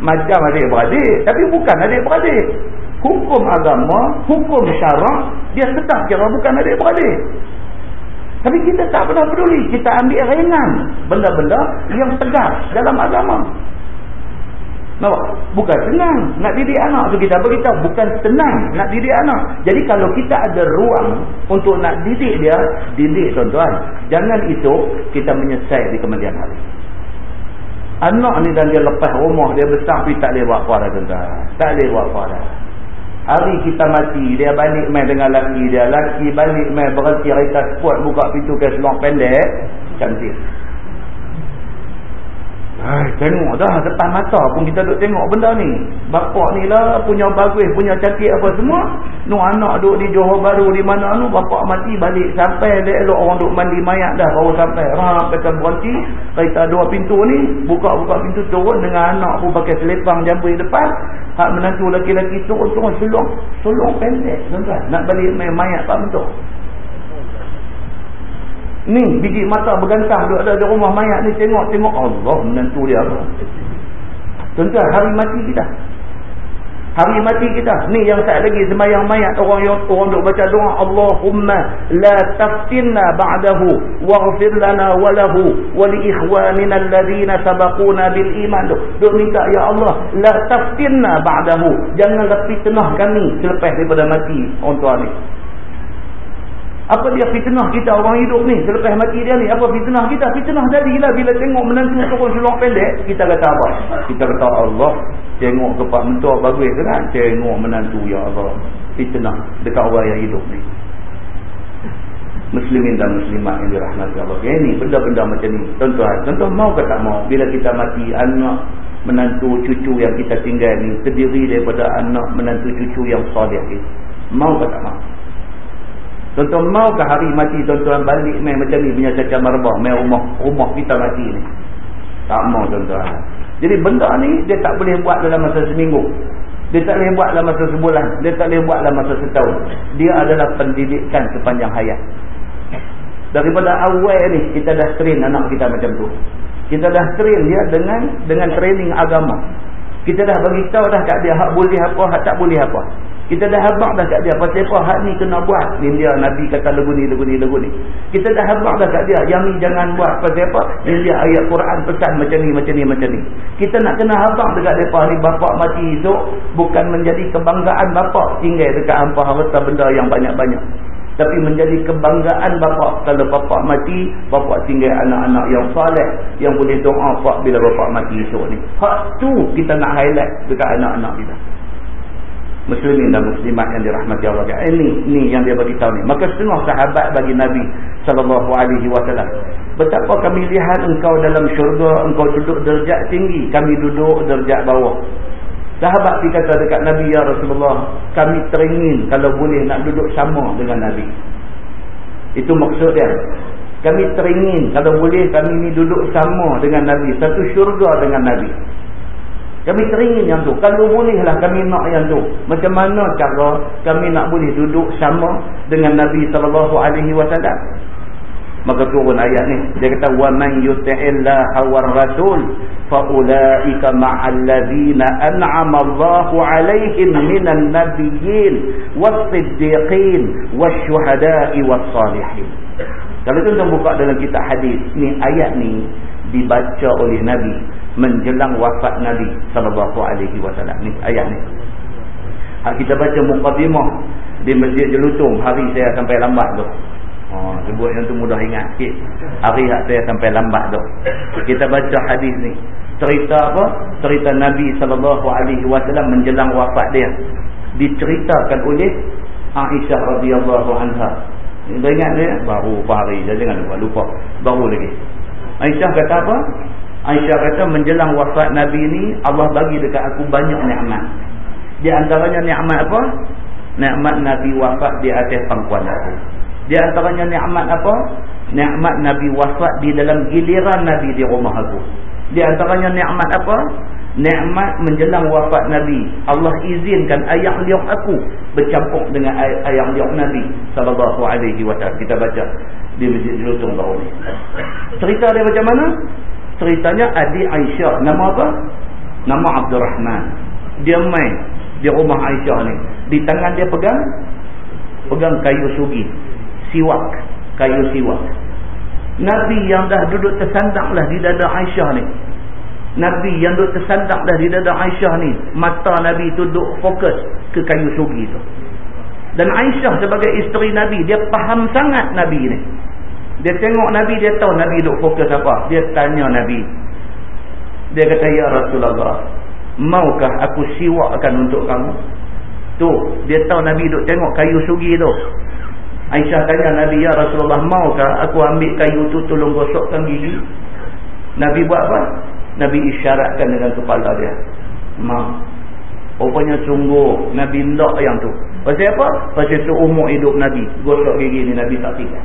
macam adik-beradik tapi bukan adik-beradik hukum agama hukum syarak dia tetap kira bukan adik-beradik tapi kita tak pernah peduli kita ambil ringan benda-benda yang tegas dalam agama Nampak? Bukan senang nak didik anak tu kita beritahu. Bukan senang nak didik anak. Jadi kalau kita ada ruang untuk nak didik dia, didik tuan-tuan. Jangan itu kita menyesal di kemudian hari. Anak ni dan dia lepas rumah dia besar tapi tak boleh buat apa dah tuan Tak boleh buat apa dah. Hari kita mati dia balik main dengan laki dia. Laki balik main berhenti kereta sport buka pintu ke seluar pendek. Cantik. Hai, tengok dah depan mata pun kita duk tengok benda ni. Bapak ni lah punya bagus, punya cantik apa semua. Nu anak duk di Johor Baru di mana nu bapak mati balik sampai elok orang duk mandi mayat dah baru sampai. Ha, kata berhenti, kereta dua pintu ni, buka-buka pintu turun dengan anak pun pakai selepang jambu depan. Hak menantu laki-laki turun-turun sulung, sulung pendek tuan-tuan. Nak balik main mayat Pak Mentok. Ni biji mata bergantang duduk ada di rumah mayat ni tengok-tengok Allah menantu dia. Tuan-tuan hari mati kita. Hari mati kita. Ni yang tak lagi sembahyang mayat orang yang orang duk baca doa Allahumma la taftinna ba'dahu waghfir lana wa lahu wa li ikhwanina alladhina sabaquna bil iman. Duk minta ya Allah la taftinna ba'dahu. Jangan fitnah kami selepas daripada mati orang tua ni. Apa dia fitnah kita orang hidup ni selepas mati dia ni? Apa fitnah kita? Fitnah jadilah bila tengok menantu turun seluar pendek, kita kata apa? Kita kata Allah, tengok ke Pak Mentua bagus kan? Tengok menantu ya Allah. Fitnah dekat orang yang hidup ni. Muslimin dan muslimat yang dirahmati Allah. Okay, ni benda-benda macam ni. Tuan-tuan, tuan-tuan mau ke tak mau? Bila kita mati, anak menantu cucu yang kita tinggal ni terdiri daripada anak menantu cucu yang salih ni. Mau ke tak mau? Tuan-tuan ke hari mati tuan-tuan balik main macam ni punya cacar marbah main rumah rumah kita mati ni. Tak mau tuan-tuan. Jadi benda ni dia tak boleh buat dalam masa seminggu. Dia tak boleh buat dalam masa sebulan. Dia tak boleh buat dalam masa setahun. Dia adalah pendidikan sepanjang hayat. Daripada awal ni kita dah train anak kita macam tu. Kita dah train dia dengan dengan training agama. Kita dah bagi tahu dah kat dia hak boleh apa, hak tak boleh apa. Kita dah habak dah kat dia. Pasal apa hak ni kena buat. Ni dia Nabi kata lagu ni, lagu ni, lagu ni. Kita dah habak dah kat dia. Yang ni jangan buat. Pasal apa? Ni dia ayat Quran pesan macam ni, macam ni, macam ni. Kita nak kena habak dekat mereka ni. Bapak mati esok. Bukan menjadi kebanggaan bapak tinggal dekat hampa harta benda yang banyak-banyak. Tapi menjadi kebanggaan bapak. Kalau bapak mati, bapak tinggal anak-anak yang saleh. Yang boleh doa pak bila bapak mati esok ni. Hak tu kita nak highlight dekat anak-anak kita muslimin dan muslimat yang dirahmati Allah. Ini ini yang dia bagi tahu ni. Maka setengah sahabat bagi Nabi sallallahu alaihi wasallam betapa kami lihat engkau dalam syurga engkau duduk derajat tinggi kami duduk derajat bawah. Sahabat dia kata dekat Nabi ya Rasulullah kami teringin kalau boleh nak duduk sama dengan Nabi. Itu maksud dia. Kami teringin kalau boleh kami ni duduk sama dengan Nabi satu syurga dengan Nabi kami teringin yang tu. Kalau bolehlah kami nak yang tu. Macam mana cara kami nak boleh duduk sama dengan Nabi SAW. Maka turun ayat ni. Dia kata, وَمَنْ يُتِعِ اللَّهَ وَالرَّسُولِ فَأُولَٰئِكَ مَعَ الَّذِينَ أَنْعَمَ اللَّهُ عَلَيْهِمْ مِنَ النَّبِيِّينَ وَالصِّدِّقِينَ وَالشُّهَدَاءِ وَالصَّالِحِينَ Kalau tuan buka dalam kitab hadis, ni ayat ni dibaca oleh Nabi menjelang wafat Nabi sallallahu alaihi wasallam. Ni ayat ni. Hak kita baca mukadimah di Masjid Jelutung hari saya sampai lambat tu. Oh sebut yang tu mudah ingat sikit. Hari hak saya sampai lambat tu. Kita baca hadis ni. Cerita apa? Cerita Nabi sallallahu alaihi wasallam menjelang wafat dia. Diceritakan oleh Aisyah radhiyallahu anha. Ingat dia? Baru hari jangan lupa. Lupa. Baru lagi. Aisyah kata apa Aisyah kata menjelang wafat Nabi ni Allah bagi dekat aku banyak nikmat. Di antaranya nikmat apa? Nikmat Nabi wafat di atas pangkuan aku. Di antaranya nikmat apa? Nikmat Nabi wafat di dalam giliran Nabi di rumah aku. Di antaranya nikmat apa? Nikmat menjelang wafat Nabi. Allah izinkan ayat liuk aku bercampur dengan ayat liuk Nabi sallallahu alaihi wasallam. Kita baca di Masjid Jelutong baru ni. Cerita dia macam mana? Ceritanya adik Aisyah. Nama apa? nama Abdul Rahman dia main di rumah Aisyah ni. Di tangan dia pegang pegang kayu sugi. Siwak. Kayu siwak. Nabi yang dah duduk tersandak lah di dada Aisyah ni. Nabi yang duduk tersandak dah di dada Aisyah ni mata Nabi tu duduk fokus ke kayu sugi tu. Dan Aisyah sebagai isteri Nabi dia faham sangat Nabi ni dia tengok Nabi, dia tahu Nabi duk fokus apa. Dia tanya Nabi. Dia kata, Ya Rasulullah, maukah aku siwakkan untuk kamu? Tu, dia tahu Nabi duk tengok kayu sugi tu. Aisyah tanya Nabi, Ya Rasulullah, maukah aku ambil kayu tu tolong gosokkan gigi? Nabi buat apa? Nabi isyaratkan dengan kepala dia. Mau. Rupanya sungguh Nabi lok yang tu. Pasal apa? Pasal seumur hidup Nabi. Gosok gigi ni Nabi tak tinggal.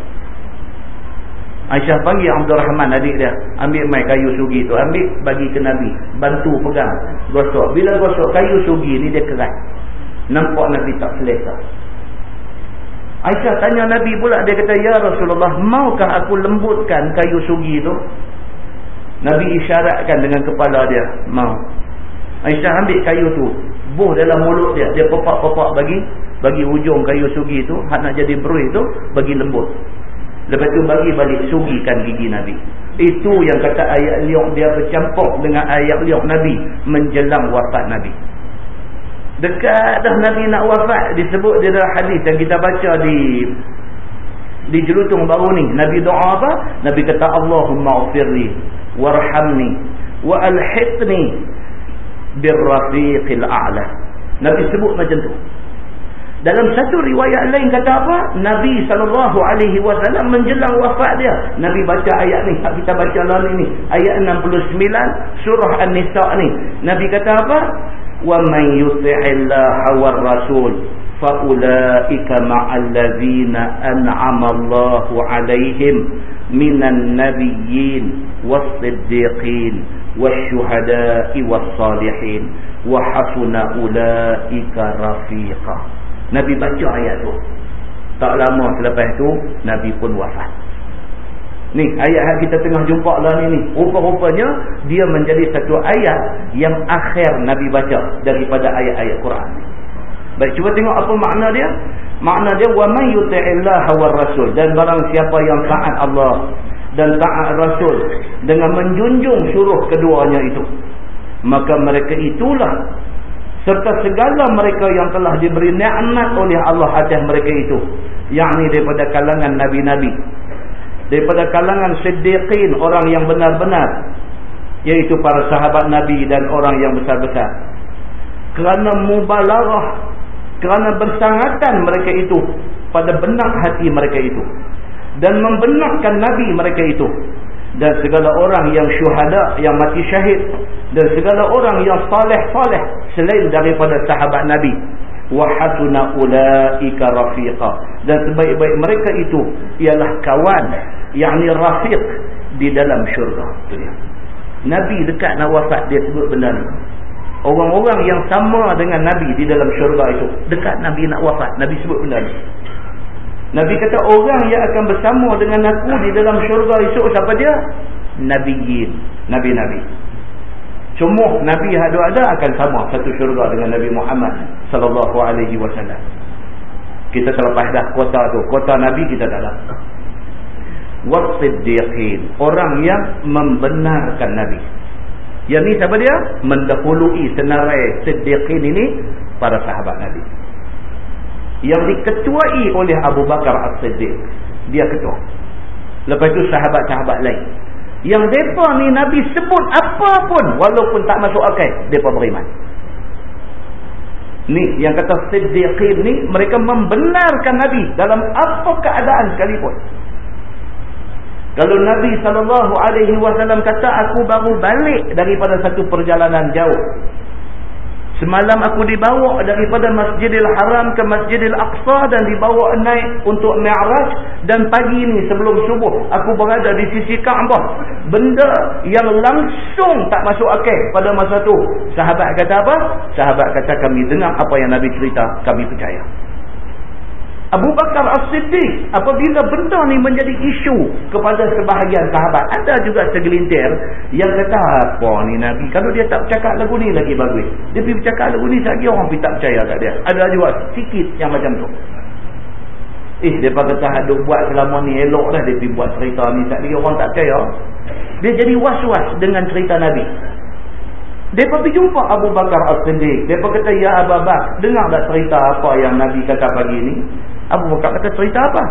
Aisyah panggil Abdul Rahman adik dia. Ambil mai kayu sugi tu. Ambil bagi ke Nabi. Bantu pegang. Gosok. Bila gosok kayu sugi ni dia kerat. Nampak Nabi tak selesa. Aisyah tanya Nabi pula. Dia kata, Ya Rasulullah, maukah aku lembutkan kayu sugi tu? Nabi isyaratkan dengan kepala dia. Mau. Aisyah ambil kayu tu. Buh dalam mulut dia. Dia pepak-pepak bagi bagi ujung kayu sugi tu. Hak nak jadi beruih tu. Bagi lembut. Lepas tu bagi balik sugikan gigi Nabi. Itu yang kata ayat liuk dia bercampur dengan ayat liuk Nabi menjelang wafat Nabi. Dekat dah Nabi nak wafat disebut dia dalam hadis yang kita baca di di jelutung baru ni. Nabi doa apa? Nabi kata Allahumma ufirli warhamni wa alhiqni birrafiqil a'la. Nabi sebut macam tu. Dalam satu riwayat lain kata apa? Nabi SAW menjelang wafat dia. Nabi baca ayat ni. Kita baca lalu ni. Ayat 69 surah An-Nisa ni. Nabi kata apa? وَمَنْ يُطِعِ اللَّهَ وَالرَّسُولِ فَأُولَٰئِكَ مَعَ الَّذِينَ أَنْعَمَ اللَّهُ عَلَيْهِمْ مِنَ النَّبِيِّينَ وَالصِّدِّيقِينَ وَالشُّهَدَاءِ وَالصَّالِحِينَ وَحَسُنَ أُولَٰئِكَ رَفِيقًا Nabi baca ayat tu. Tak lama selepas tu, Nabi pun wafat. Ni, ayat yang kita tengah jumpa lah ni. ni. Rupa-rupanya, dia menjadi satu ayat yang akhir Nabi baca daripada ayat-ayat Quran. Baik cuba tengok apa makna dia. Makna dia may yuti'illah war rasul dan barang siapa yang taat Allah dan taat rasul dengan menjunjung suruh keduanya itu maka mereka itulah serta segala mereka yang telah diberi nikmat oleh Allah atas mereka itu. Yakni daripada kalangan nabi-nabi. Daripada kalangan siddiqin orang yang benar-benar. Iaitu para sahabat nabi dan orang yang besar-besar. Kerana mubalarah kerana bersangatan mereka itu pada benak hati mereka itu. Dan membenarkan nabi mereka itu dan segala orang yang syuhada yang mati syahid dan segala orang yang saleh-saleh selain daripada sahabat nabi wa hasuna ulaika rafiqa dan sebaik-baik mereka itu ialah kawan yakni rafiq di dalam syurga nabi dekat nak wafat dia sebut benda ni Orang-orang yang sama dengan Nabi di dalam syurga itu. Dekat Nabi nak wafat. Nabi sebut benda ni. Nabi kata orang yang akan bersama dengan aku di dalam syurga esok siapa dia? Nabiyin. Nabi-Nabi. Cuma Nabi yang ada-ada akan sama satu syurga dengan Nabi Muhammad sallallahu alaihi wasallam. Kita terlepas dah kota tu. Kota Nabi kita dalam. Wasiddiqin. Orang yang membenarkan Nabi. Yang ni siapa dia? Mendahului senarai siddiqin ini para sahabat Nabi. Yang diketuai oleh Abu Bakar As-Siddiq. Dia ketua. Lepas itu sahabat-sahabat lain. Yang mereka ni Nabi sebut apa pun walaupun tak masuk akal. Mereka beriman. Ni yang kata siddiqin ni mereka membenarkan Nabi dalam apa keadaan sekalipun. Kalau Nabi SAW kata aku baru balik daripada satu perjalanan jauh. Semalam aku dibawa daripada Masjidil Haram ke Masjidil Aqsa dan dibawa naik untuk Mi'raj. Dan pagi ini sebelum subuh aku berada di sisi Kaabah. Benda yang langsung tak masuk akal pada masa tu. Sahabat kata apa? Sahabat kata kami dengar apa yang Nabi cerita, kami percaya. Abu Bakar As-Siddiq apabila benda ni menjadi isu kepada sebahagian sahabat ada juga segelintir yang kata apa ni Nabi? Kalau dia tak bercakap lagu ni lagi bagus. Dia pergi bercakap lagu ni lagi orang pergi tak percaya kat dia. Ada juga sikit yang macam tu. Eh dia kata haduk buat selama ni elok dah dia pergi buat cerita ni. Tak lagi orang tak percaya. Dia jadi was-was dengan cerita Nabi. Dia pergi jumpa Abu Bakar As-Siddiq. Dia kata ya Abu Bakar dengar tak cerita apa yang Nabi kata pagi ni Abu Bakar kata cerita apa?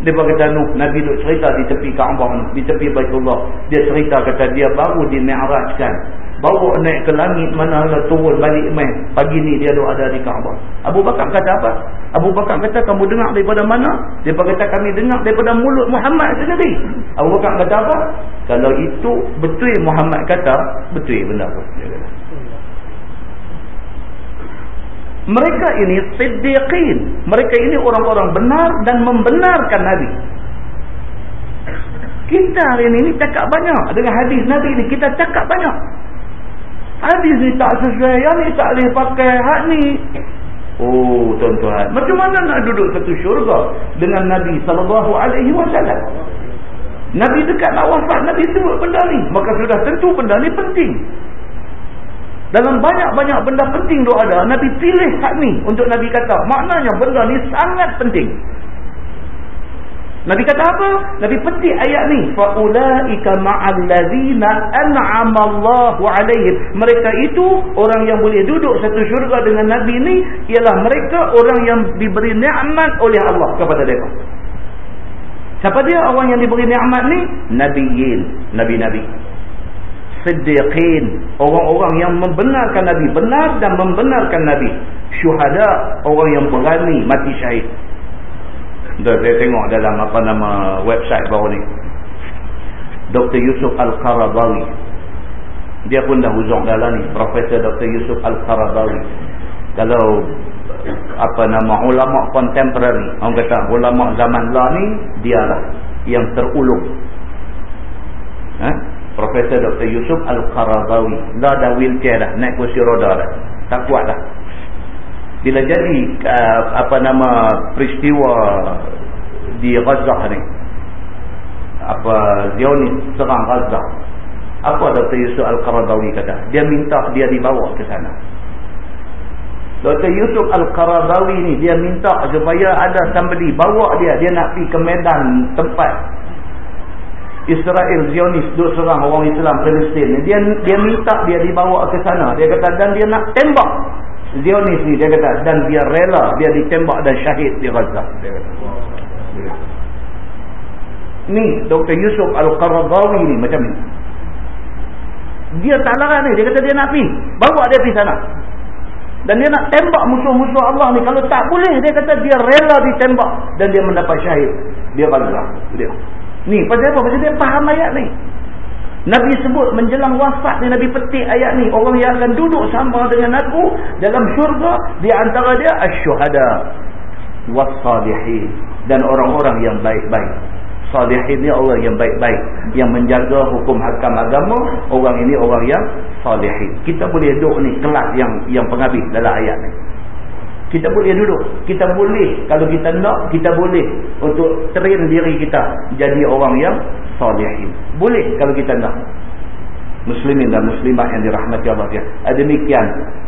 Dia berkata Nabi duk cerita di tepi Kaabah, di tepi Baitullah. Dia cerita kata dia baru di Mi'rajkan. Bawa naik ke langit mana lah turun balik main. Pagi ni dia duk ada di Kaabah. Abu Bakar kata apa? Abu Bakar kata kamu dengar daripada mana? Dia berkata kami dengar daripada mulut Muhammad sendiri. Abu Bakar kata apa? Kalau itu betul Muhammad kata, betul benda tu. Dia kata. Mereka ini siddiqin. Mereka ini orang-orang benar dan membenarkan Nabi. Kita hari ini cakap banyak. Dengan hadis Nabi ini kita cakap banyak. Hadis ni tak sesuai. Yang ni tak boleh pakai. Hak ni. Oh tuan-tuan. Macam mana nak duduk satu syurga dengan Nabi SAW. Nabi dekat nak wafat. Nabi sebut benda ni. Maka sudah tentu benda ni penting. Dalam banyak-banyak benda penting tu ada, Nabi pilih hak ni untuk Nabi kata. Maknanya benda ni sangat penting. Nabi kata apa? Nabi petik ayat ni. Faulaika مَعَ الَّذِينَ أَنْعَمَ اللَّهُ Mereka itu, orang yang boleh duduk satu syurga dengan Nabi ni, ialah mereka orang yang diberi nikmat oleh Allah kepada mereka. Siapa dia orang yang diberi nikmat ni? Nabiyin, Nabi-Nabi siddiqin. Orang-orang yang membenarkan nabi. Benar dan membenarkan nabi. Syuhada orang yang berani mati syahid. Dah saya tengok dalam apa nama website baru ni. Dr. Yusuf Al-Qaradawi. Dia pun dah hujung dalam ni. Profesor Dr. Yusuf Al-Qaradawi. Kalau apa nama ulama kontemporari. Orang kata ulama zaman lah ni dialah yang terulung. Ha? Profesor Dr. Yusuf Al-Qaradawi. Dah dah wheelchair dah. Naik kursi roda dah. Tak kuat dah. Bila jadi uh, apa nama peristiwa di Gaza ni. Apa Zionis serang Gaza. Apa Dr. Yusuf Al-Qaradawi kata? Dia minta dia dibawa ke sana. Dr. Yusuf Al-Qaradawi ni dia minta supaya ada somebody bawa dia dia nak pergi ke medan tempat Israel Zionis duduk serang orang Islam Palestin dia dia minta dia dibawa ke sana dia kata dan dia nak tembak Zionis ni dia kata dan dia rela dia ditembak dan syahid di Gaza dia kata ni Dr. Yusuf Al-Qaradawi ni macam ni dia tak larang ni dia kata dia nak pergi bawa dia pergi sana dan dia nak tembak musuh-musuh Allah ni. Kalau tak boleh, dia kata dia rela ditembak. Dan dia mendapat syahid. Dia bangga. Dia. Ni, pasal apa? Pasal dia faham ayat ni. Nabi sebut menjelang wafat ni Nabi petik ayat ni orang yang akan duduk sama dengan aku dalam syurga di antara dia asyuhada wassalihin dan orang-orang yang baik-baik salihin ni orang yang baik-baik yang menjaga hukum hakam agama orang ini orang yang salihin kita boleh duduk ni kelas yang yang penghabis dalam ayat ni kita boleh duduk. Kita boleh. Kalau kita nak kita boleh untuk train diri kita jadi orang yang salihin. Boleh kalau kita nak. Muslimin dan muslimat yang dirahmati Allah ya. demikian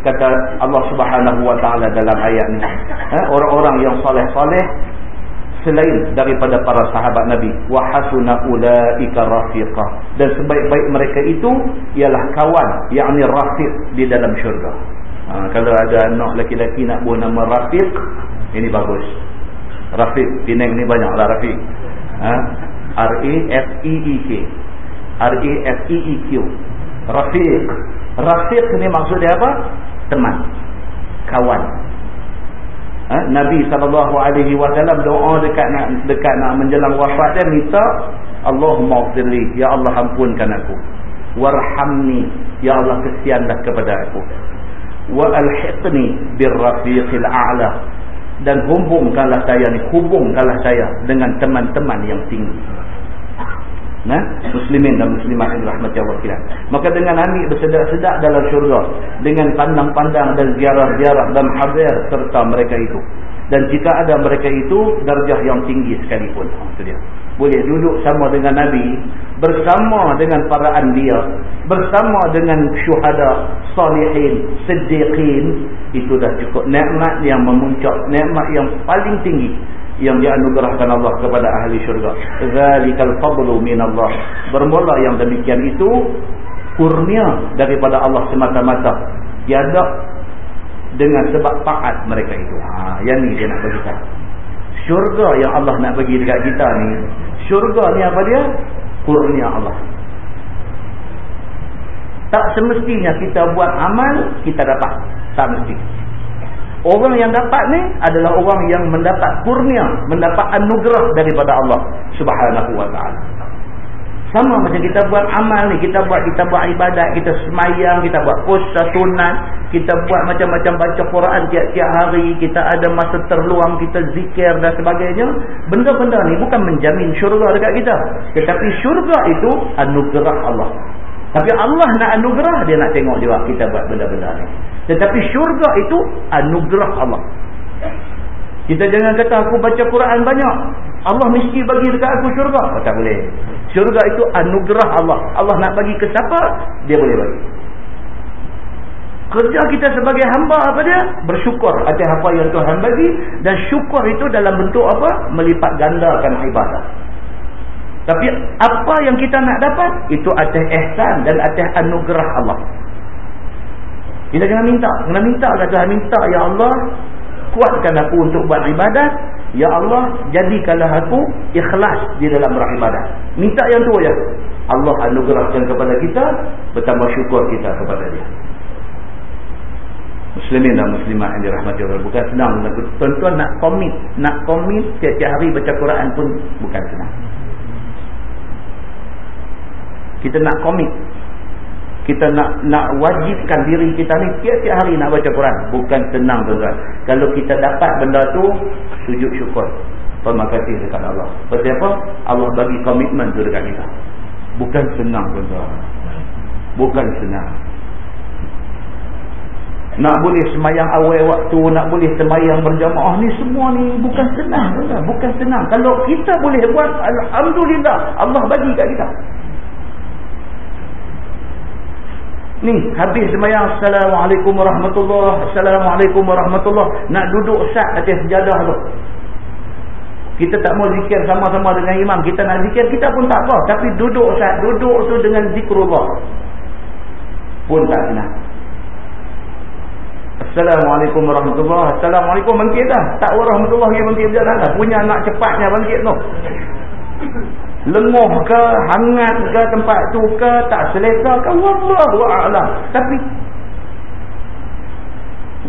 kata Allah subhanahu wa ta'ala dalam ayat ni. Ha? orang-orang yang saleh-saleh selain daripada para sahabat Nabi. Wa hasuna ulaika rafiqa. Dan sebaik-baik mereka itu ialah kawan yakni rafiq di dalam syurga ha, kalau ada anak lelaki-lelaki nak buat nama rafiq ini bagus. Rafiq Penang ni banyaklah rafiq. Ha? R A F E E K. R A F E E Q. Rafiq. Rafiq ni maksud dia apa? Teman. Kawan. Ha? Nabi SAW doa dekat nak dekat nak menjelang wafat dia minta Allahumma ghfirli ya Allah ampunkan aku. Warhamni. Ya Allah kesianlah kepada aku wa alhiqni birrafiqil a'la dan hubungkanlah saya ni hubungkanlah saya dengan teman-teman yang tinggi Nah, muslimin dan muslimat yang dirahmati Allah sekalian. Maka dengan ambil bersedak-sedak dalam syurga dengan pandang-pandang dan ziarah-ziarah dan hadir serta mereka itu. Dan jika ada mereka itu darjah yang tinggi sekalipun. Itu dia. Boleh duduk sama dengan Nabi, bersama dengan para anbiya, bersama dengan syuhada, salihin, siddiqin, itu dah cukup nikmat yang memuncak, nikmat yang paling tinggi yang dianugerahkan Allah kepada ahli syurga. Zalikal fadlu minallah. Bermula yang demikian itu kurnia daripada Allah semata-mata. Tiada dengan sebab taat mereka itu. Ha, yang ni dia nak bagi kita. Syurga yang Allah nak bagi dekat kita ni, syurga ni apa dia? Kurnia Allah. Tak semestinya kita buat amal, kita dapat. Tak mesti. Orang yang dapat ni adalah orang yang mendapat kurnia, mendapat anugerah daripada Allah Subhanahu wa taala. Sama macam kita buat amal ni, kita buat kita buat ibadat, kita semayang, kita buat puasa sunat, kita buat macam-macam baca Quran tiap-tiap hari, kita ada masa terluang, kita zikir dan sebagainya. Benda-benda ni bukan menjamin syurga dekat kita. Tetapi syurga itu anugerah Allah. Tapi Allah nak anugerah, dia nak tengok juga kita buat benda-benda ni. Tetapi syurga itu anugerah Allah. Kita jangan kata aku baca Quran banyak. Allah mesti bagi dekat aku syurga. Oh, tak boleh. Syurga itu anugerah Allah. Allah nak bagi ke siapa, dia boleh bagi. Kerja kita sebagai hamba apa dia? Bersyukur atas apa yang Tuhan bagi. Dan syukur itu dalam bentuk apa? Melipat gandakan ibadah. Tapi apa yang kita nak dapat? Itu atas ihsan dan atas anugerah Allah. Kita kena minta. Kena minta kata Tuhan minta. Ya Allah, kuatkan aku untuk buat ibadat. Ya Allah, jadikanlah aku ikhlas di dalam beribadat. Minta yang tu ya. Allah anugerahkan kepada kita, bertambah syukur kita kepada dia. Muslimin dan muslimah yang dirahmati Allah. Bukan senang. Tuan-tuan nak komit. Nak komit tiap-tiap hari baca Quran pun bukan senang. Kita nak komit kita nak nak wajibkan diri kita ni tiap-tiap hari nak baca Quran bukan senang tuan-tuan kalau kita dapat benda tu sujud syukur terima kasih dekat Allah sebab apa Allah bagi komitmen tu dekat kita bukan senang tuan-tuan bukan senang nak boleh semayang awal waktu nak boleh semayang berjamaah ni semua ni bukan senang tuan-tuan. Bukan senang. Kalau kita boleh buat Alhamdulillah Allah bagi kat kita. Ni habis semayang. Assalamualaikum warahmatullahi Assalamualaikum warahmatullahi. Nak duduk sat atas sejadah tu. Kita tak mau zikir sama-sama dengan imam. Kita nak zikir kita pun tak apa. Tapi duduk sat Duduk tu dengan zikrullah Pun tak kena Assalamualaikum warahmatullahi Assalamualaikum bangkit dah. Tak warahmatullahi bangkit berjalan dah Punya anak cepatnya bangkit tu. Lenguh ke hangat ke tempat tu ke tak selesa ke wallahu a'lam. Tapi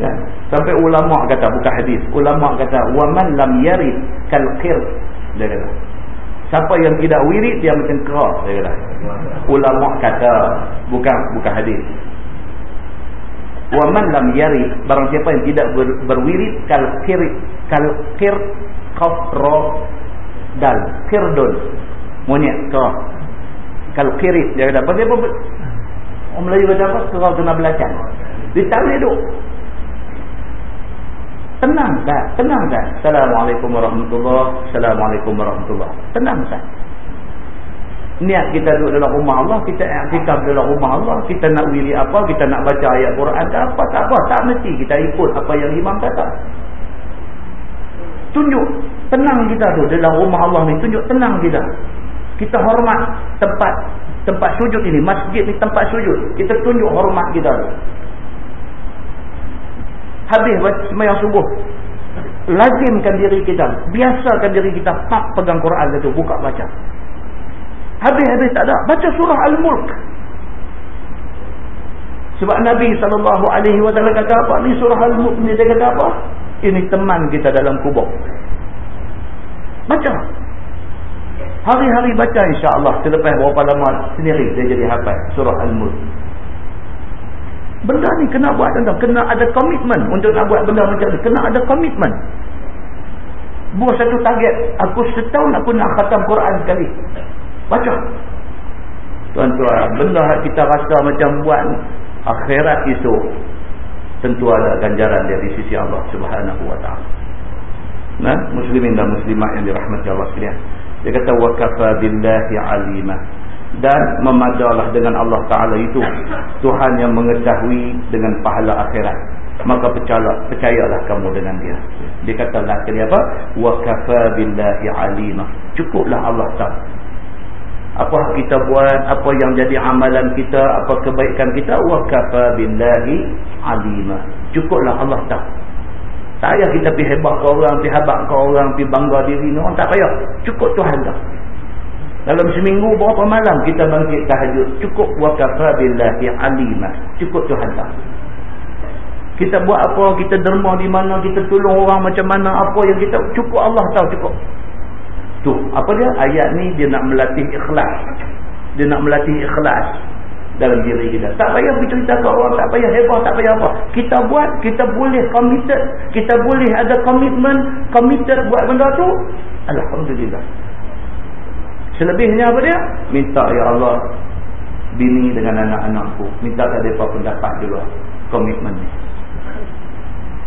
kan sampai ulama kata bukan hadis. Ulama kata wa man lam yarid kal qir dia kata. Siapa yang tidak wirid dia macam kera dia kata. Ulama kata bukan bukan hadis wa man lam yarid barang siapa yang tidak ber, berwirid kal qir kal qir qafra dal qirdun monyet kau kalau kirit dia kata dia apa? Orang Melayu kata apa? Kau kena belacan dia tak boleh duduk. Tenang tak tenang tak Assalamualaikum warahmatullahi Assalamualaikum warahmatullahi tenang tak niat kita duduk dalam rumah Allah kita iktikaf dalam rumah Allah kita nak wili apa kita nak baca ayat Quran tak apa tak apa tak mesti kita ikut apa yang imam kata. Tunjuk tenang kita tu dalam rumah Allah ni tunjuk tenang kita. Kita hormat tempat tempat sujud ini masjid ni tempat sujud. Kita tunjuk hormat kita habis semayang subuh lazimkan diri kita biasakan diri kita pak pegang Quran itu buka baca habis-habis tak ada. Baca surah Al-Mulk. Sebab Nabi SAW kata apa? Ni surah Al-Mulk ni dia kata apa? Ini teman kita dalam kubur. Baca. Hari-hari baca insya-Allah selepas berapa lama sendiri dia jadi hafal surah Al-Mulk. Benda ni kena buat tuan kena ada komitmen untuk nak buat benda macam ni, kena ada komitmen. Buat satu target, aku setahun aku nak khatam Quran sekali. Baca. Tuan-tuan, benda kita rasa macam buat akhirat itu tentu ada ganjaran dia di sisi Allah Subhanahu wa taala. Nah, muslimin dan muslimat yang dirahmati Allah sekalian. Dia kata wakafa billahi alimah dan memadalah dengan Allah Taala itu Tuhan yang mengetahui dengan pahala akhirat maka percayalah percayalah kamu dengan dia dia kata lah kali apa wakafa billahi alimah cukuplah Allah tahu apa kita buat apa yang jadi amalan kita apa kebaikan kita wakafa billahi alimah cukuplah Allah tahu tak payah kita pergi hebat ke orang, pergi habak ke orang, pergi bangga diri ni. Orang tak payah. Cukup Tuhan dah. Dalam seminggu berapa malam kita bangkit tahajud. Cukup wakafa billahi alimah. Cukup Tuhan dah. Kita buat apa, kita derma di mana, kita tolong orang macam mana, apa yang kita... Cukup Allah tahu, cukup. Tu, apa dia? Ayat ni dia nak melatih ikhlas. Dia nak melatih ikhlas dalam diri kita. Tak payah bercerita ke orang, tak payah hebat, tak payah apa. Kita buat, kita boleh committed, kita boleh ada komitmen, committed buat benda tu. Alhamdulillah. Selebihnya apa dia? Minta ya Allah bini dengan anak-anakku. Minta tak mereka pendapat juga komitmen ni.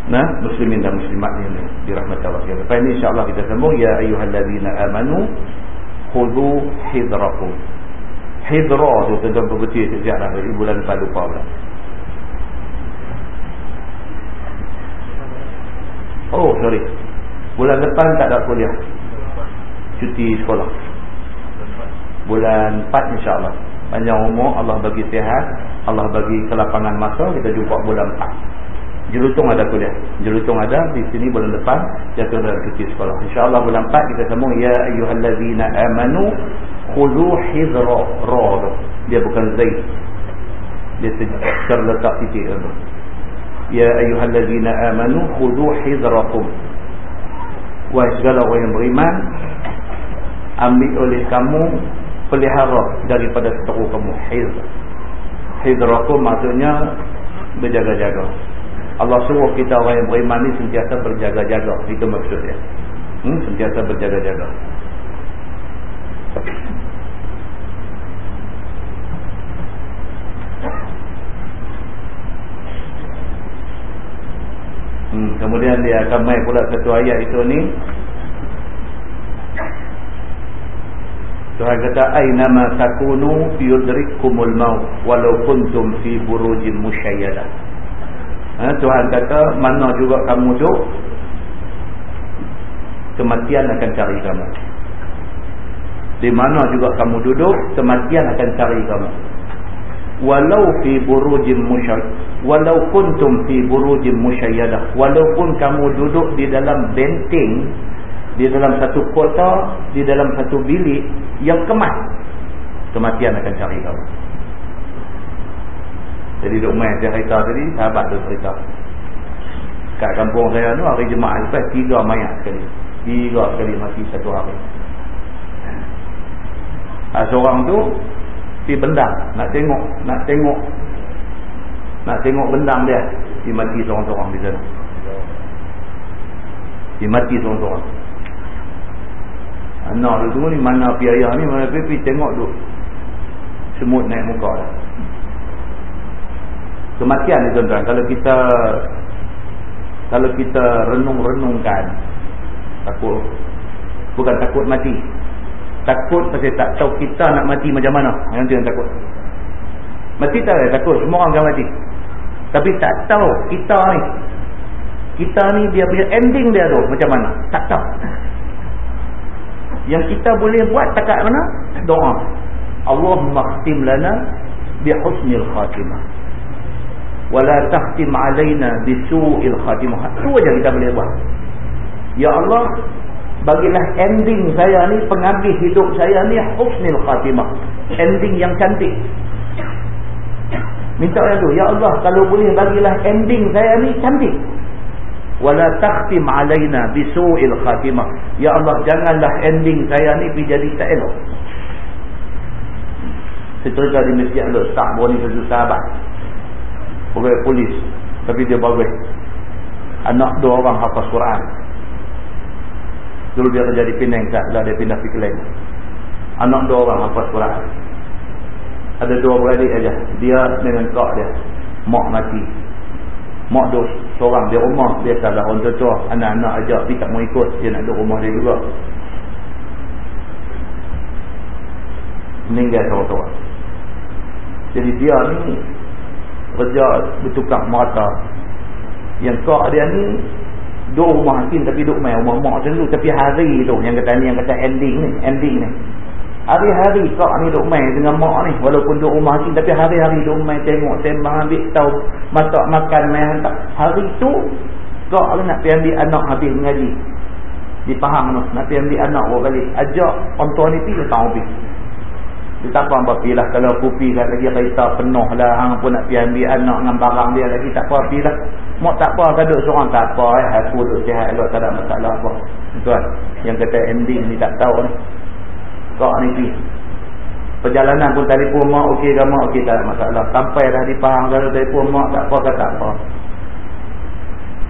Nah, muslimin dan muslimat ni dirahmati Allah. Lepas ini insya-Allah kita sambung ya ayyuhallazina amanu khudhu hidrakum. Hidra tu tuan-tuan berbetul sejak dah bulan depan lupa pula. Oh sorry. Bulan depan tak ada kuliah. Cuti sekolah. Bulan 4 insyaAllah. Panjang umur Allah bagi sihat. Allah bagi kelapangan masa. Kita jumpa bulan 4. Jelutung ada kuliah. Jelutung ada di sini bulan depan. Jatuh dalam cuti sekolah. InsyaAllah bulan 4 kita sambung. Ya ayuhallazina amanu khudhu hidra ra dia bukan zaid dia terletak titik itu ya ayyuhallazina amanu khudhu hidrakum wahai segala orang yang beriman ambil oleh kamu pelihara daripada seteru kamu hidra hidrakum maksudnya berjaga-jaga Allah suruh kita orang yang beriman ni sentiasa berjaga-jaga itu maksudnya hmm? sentiasa berjaga-jaga Hmm, kemudian dia akan main pula satu ayat itu ni Tuhan kata aina ma takunu yudrikumul maut walau kuntum fi burujin musyayyadah. Ha, Tuhan kata mana juga kamu duduk kematian akan cari kamu. Di mana juga kamu duduk kematian akan cari kamu. Walau fi burujin musyayyadah walau kuntum fi burujin musyayyadah walaupun kamu duduk di dalam benteng di dalam satu kota di dalam satu bilik yang kemas kematian akan cari kamu jadi duk main dia cerita tadi sahabat tu cerita. Kat kampung saya tu hari jemaah lepas tiga mayat sekali. Tiga sekali mati satu hari. Ha, seorang tu pergi bendang. Nak tengok nak tengok. Nak tengok bendang dia dia mati seorang-seorang di sana. Dia mati seorang-seorang. Anak tu tunggu ni mana api ayah ni mana api tengok tu semut naik muka dah kematian ni tuan-tuan kalau kita kalau kita renung-renungkan takut. Bukan takut mati. Takut pasal tak tahu kita nak mati macam mana. Yang tu yang takut. Mati tak ada takut semua orang akan mati. Tapi tak tahu kita ni. Kita ni dia punya ending dia tu macam mana. Tak tahu. Yang kita boleh buat takat mana? Doa. Allahumma khtim lana bi husnil khatimah wala tahtim alaina bi su'il khatimah tu aja kita boleh buat ya Allah bagilah ending saya ni penghabis hidup saya ni husnil khatimah ending yang cantik Minta yang tu. Ya Allah, kalau boleh bagilah ending saya ni cantik. Wala takhtim alaina bisu'il khatimah. Ya Allah, janganlah ending saya ni pergi jadi tak elok. Secerita di Masjid Al-Ustaz, bawa ni sahabat. Pegawai polis. Tapi dia bagus. Anak dua orang hafaz Quran. Dulu dia kerja di Penang, lah dia pindah pergi Kelang. Anak dua orang hafaz Quran. Ada dua beradik aja. Dia dengan kak dia. Mak mati. Mak dos seorang. Di rumah. Biasalah orang tua anak-anak ajak dia tak mau ikut. Dia nak duduk rumah dia juga. Meninggal seorang-seorang jadi dia ni kerja bertukar merata yang kak dia ni duduk rumah hakim tapi duduk main rumah mak macam tu tapi hari tu yang kata ni yang kata ending ni ending ni Hari-hari kak ni duk main dengan mak ni. Walaupun duk rumah ni. Tapi hari-hari duk main tengok sembang ambil tahu. Masak makan main hantar. Hari tu kak ni nak pergi ambil anak habis mengaji. Dipaham tu. Nak pergi ambil anak balik. Ajak orang tua ni pergi tak habis. Dia tak apa pergi lah. Kalau aku pergi kat lagi kereta penuh lah. Hang pun nak pergi ambil anak dengan barang dia lagi. Tak apa pergi lah. Mak tak apa. Kau duduk seorang tak apa. Eh. Aku duduk sihat. Elok tak ada masalah apa. Tuan. Yang kata ending ni tak tahu ni. Kau ni pergi. Perjalanan pun telefon mak okey ke mak okey tak ada masalah. Sampai dah di Pahang kalau telefon mak tak apa ke tak apa.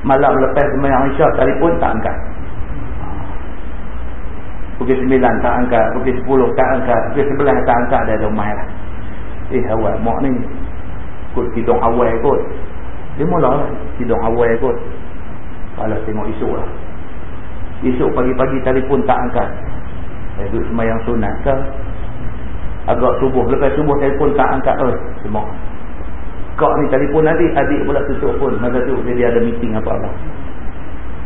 Malam lepas sembahyang Isyak telefon tak angkat. Pukul sembilan tak angkat, pukul sepuluh tak angkat, pukul sebelah tak angkat dah rumah lah. Eh awal mak ni kot hidung awal kot. Dia mula lah hidung awal kot. Kalau tengok esok lah. Esok pagi-pagi telefon tak angkat. Eh, duduk semayang sunat ke agak subuh lepas subuh telefon tak angkat oh, semua kak ni telefon adik adik pula tutup pun masa tu dia ada meeting apa-apa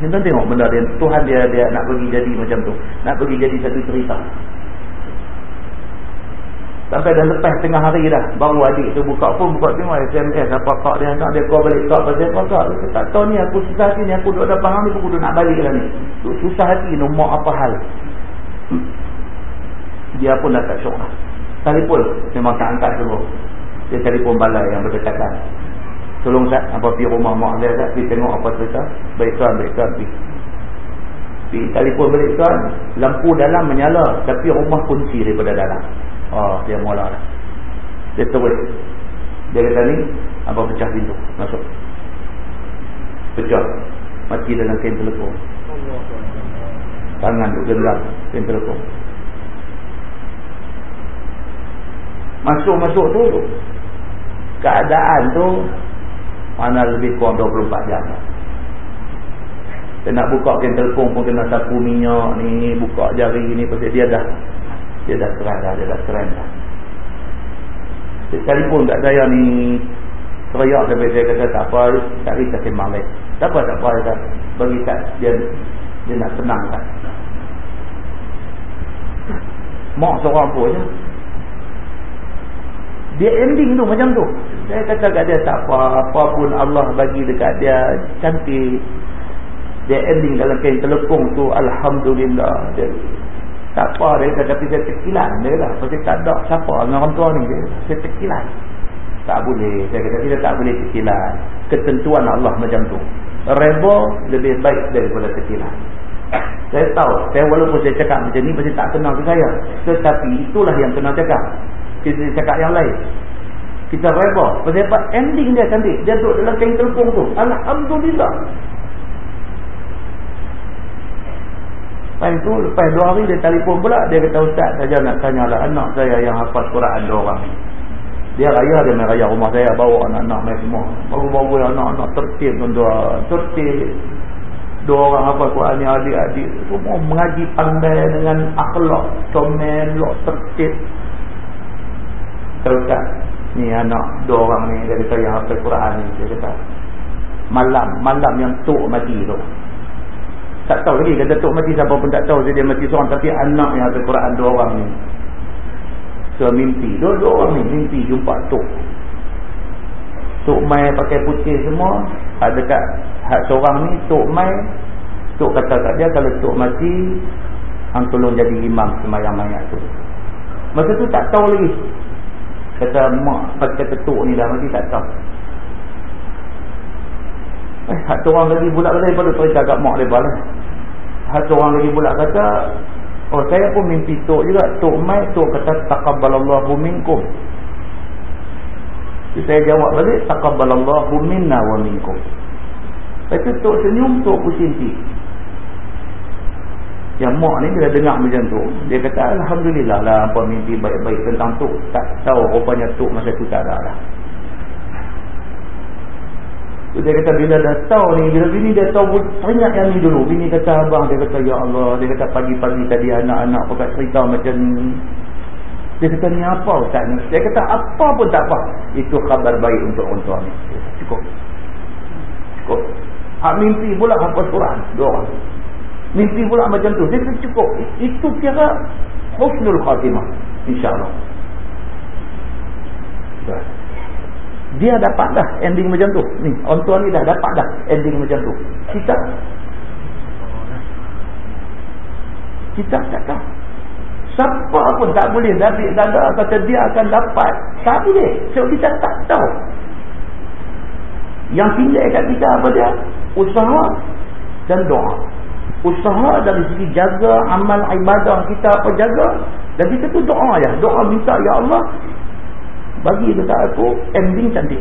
ni tuan tengok benda dia. Tuhan dia dia nak pergi jadi macam tu. Nak pergi jadi satu cerita. Sampai dah lepas tengah hari dah baru adik tu buka pun buka tengok SMS apa kak dia nak dia call balik kak pasal apa kak dia tak tahu ni aku susah hati ni aku duduk dapat hang ni aku duduk nak balik lah ni. Susah hati ni mak apa hal. Dia pun dah tak syok lah. Telefon memang tak angkat dulu. Dia telefon balai yang berdekatan. Tolong Ustaz, apa pergi rumah mak dia Ustaz, pergi tengok apa cerita. Baik tuan, baik tuan, pergi. Pergi telefon balik tuan, lampu dalam menyala. Tapi rumah kunci daripada dalam. Oh, dia mula lah. Dia terus. Dia kata ni, apa pecah pintu. Masuk. Pecah. Mati dalam kain telefon. Tangan tu genggam kain telefon. Masuk-masuk tu keadaan tu mana lebih kurang 24 jam. Dia nak buka kain telefon pun kena sapu minyak ni, buka jari ni pasal dia dah dia dah keras dah dia dah keren dah. Telefon kat saya ni teriak sampai saya kata tak apa tak saya sembang lain tak apa tak apa. Dia bagi kat dia dia nak senang kan mak seorang pun je. Dia ending tu macam tu saya kata kat dia tak apa. Apa pun Allah bagi dekat dia cantik. Dia ending dalam kain telepon tu Alhamdulillah. Dia tak apa dia kata tapi saya terkilan dia lah. Pasal tak ada siapa dengan orang tua ni. Dia saya terkilan. Tak boleh. Saya kata kita tak boleh terkilan. Ketentuan Allah macam tu. Reba lebih baik daripada terkilan. Saya tahu saya walaupun saya cakap macam ni pasti tak kenal ke saya. Tetapi itulah yang kena cakap. Kita cakap yang lain kita reba pasal apa ending dia cantik dia duduk dalam kain telepon tu Alhamdulillah Lepas tu, lepas dua hari dia telefon pula, dia kata, Ustaz saja nak tanya lah anak saya yang hafaz Quran dua orang ni. Dia raya, dia main raya rumah saya, bawa anak-anak main semua. Baru-baru anak-anak tertib tuan-tuan. Tertib. Dua orang hafaz Quran ni adik-adik. Semua mengaji pandai dengan akhlak. Comel, tertib. Teruskan. Ni anak dua orang ni, dia kata yang hafaz Quran ni. Dia kata, malam, malam yang tuk mati tu. Tak tahu lagi kata tok mati siapa pun tak tahu dia mati seorang tapi anak yang ada Quran dua orang ni. So mimpi, dua, dua orang ni mimpi jumpa tok. Tok mai pakai putih semua, ada dekat hak seorang ni tok mai tok kata kat dia kalau tok mati hang tolong jadi imam sembahyang mayat tu. Masa tu tak tahu lagi. Kata mak, kata tok ni dah mati tak tahu. Eh, satu orang lagi pula kata daripada cerita kat mak lebar lah. Satu orang lagi pula kata, oh saya pun mimpi tok juga. Tok mai, tok kata, taqabbalallahu minkum. Jadi saya jawab balik, taqabbalallahu minna wa minkum. Lepas tu tok senyum, tok pusing. Yang mak ni dia dengar macam tu. Dia kata, Alhamdulillah lah apa mimpi baik-baik tentang tok. Tak tahu rupanya tok masa tu tak ada lah. Dia kata bila dah tahu ni, bila bini dia tahu teringat yang ni dulu. Bini kata abang, dia kata ya Allah. Dia kata pagi-pagi tadi anak-anak pakai cerita macam ni. Dia kata ni apa Ustaz ni? Dia kata apa pun tak apa. Itu khabar baik untuk orang tua ni. Cukup. Cukup. Hak mimpi pula hafaz Quran. Dua orang. Mimpi pula macam tu. Dia cukup. Itu kira husnul khatimah. InsyaAllah. Dia dapat dah ending macam tu ni orang tua ni dah dapat dah ending macam tu kita kita tak tahu siapa pun tak boleh Nabi dada kata dia akan dapat tak boleh sebab kita tak tahu yang tinggal kat kita apa dia usaha dan doa usaha dari segi jaga amal ibadah kita apa jaga. Dan kita tu doa ya. Doa minta ya Allah bagi dekat aku ending cantik.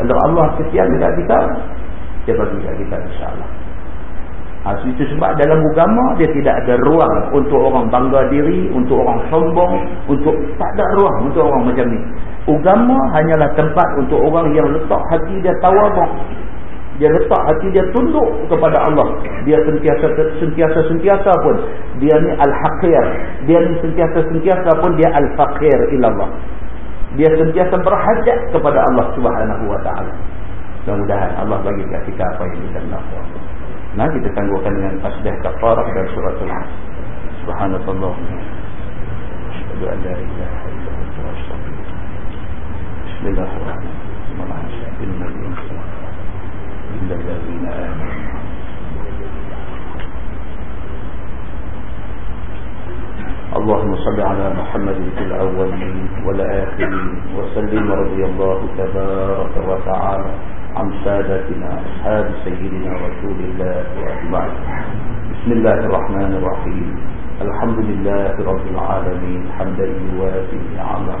Kalau Allah kesian dekat kita dia bagi dekat kita insyaAllah. Ha, itu sebab dalam agama dia tidak ada ruang untuk orang bangga diri untuk orang sombong untuk tak ada ruang untuk orang macam ni. Agama hanyalah tempat untuk orang yang letak hati dia tawaduk dia letak hati dia tunduk kepada Allah. Dia sentiasa sentiasa sentiasa pun dia ni al-haqir. Dia ni sentiasa sentiasa pun dia al-faqir ilallah. Dia sentiasa berhajat kepada Allah subhanahu wa ta'ala. Mudah-mudahan Allah bagi kat kita apa yang kita nak. Nah kita tangguhkan dengan asdah kafarah dan surat al-has subhanallah. Ilaha illa bismillahirrahmanirrahim إلا الذين آمنوا اللهم صل على محمد في الأولين والآخرين وسلم رضي الله تبارك وتعالى عن سادتنا أصحاب سيدنا رسول الله وأجمعين. بسم الله الرحمن الرحيم. الحمد لله رب العالمين حمدا يوافي نعمه.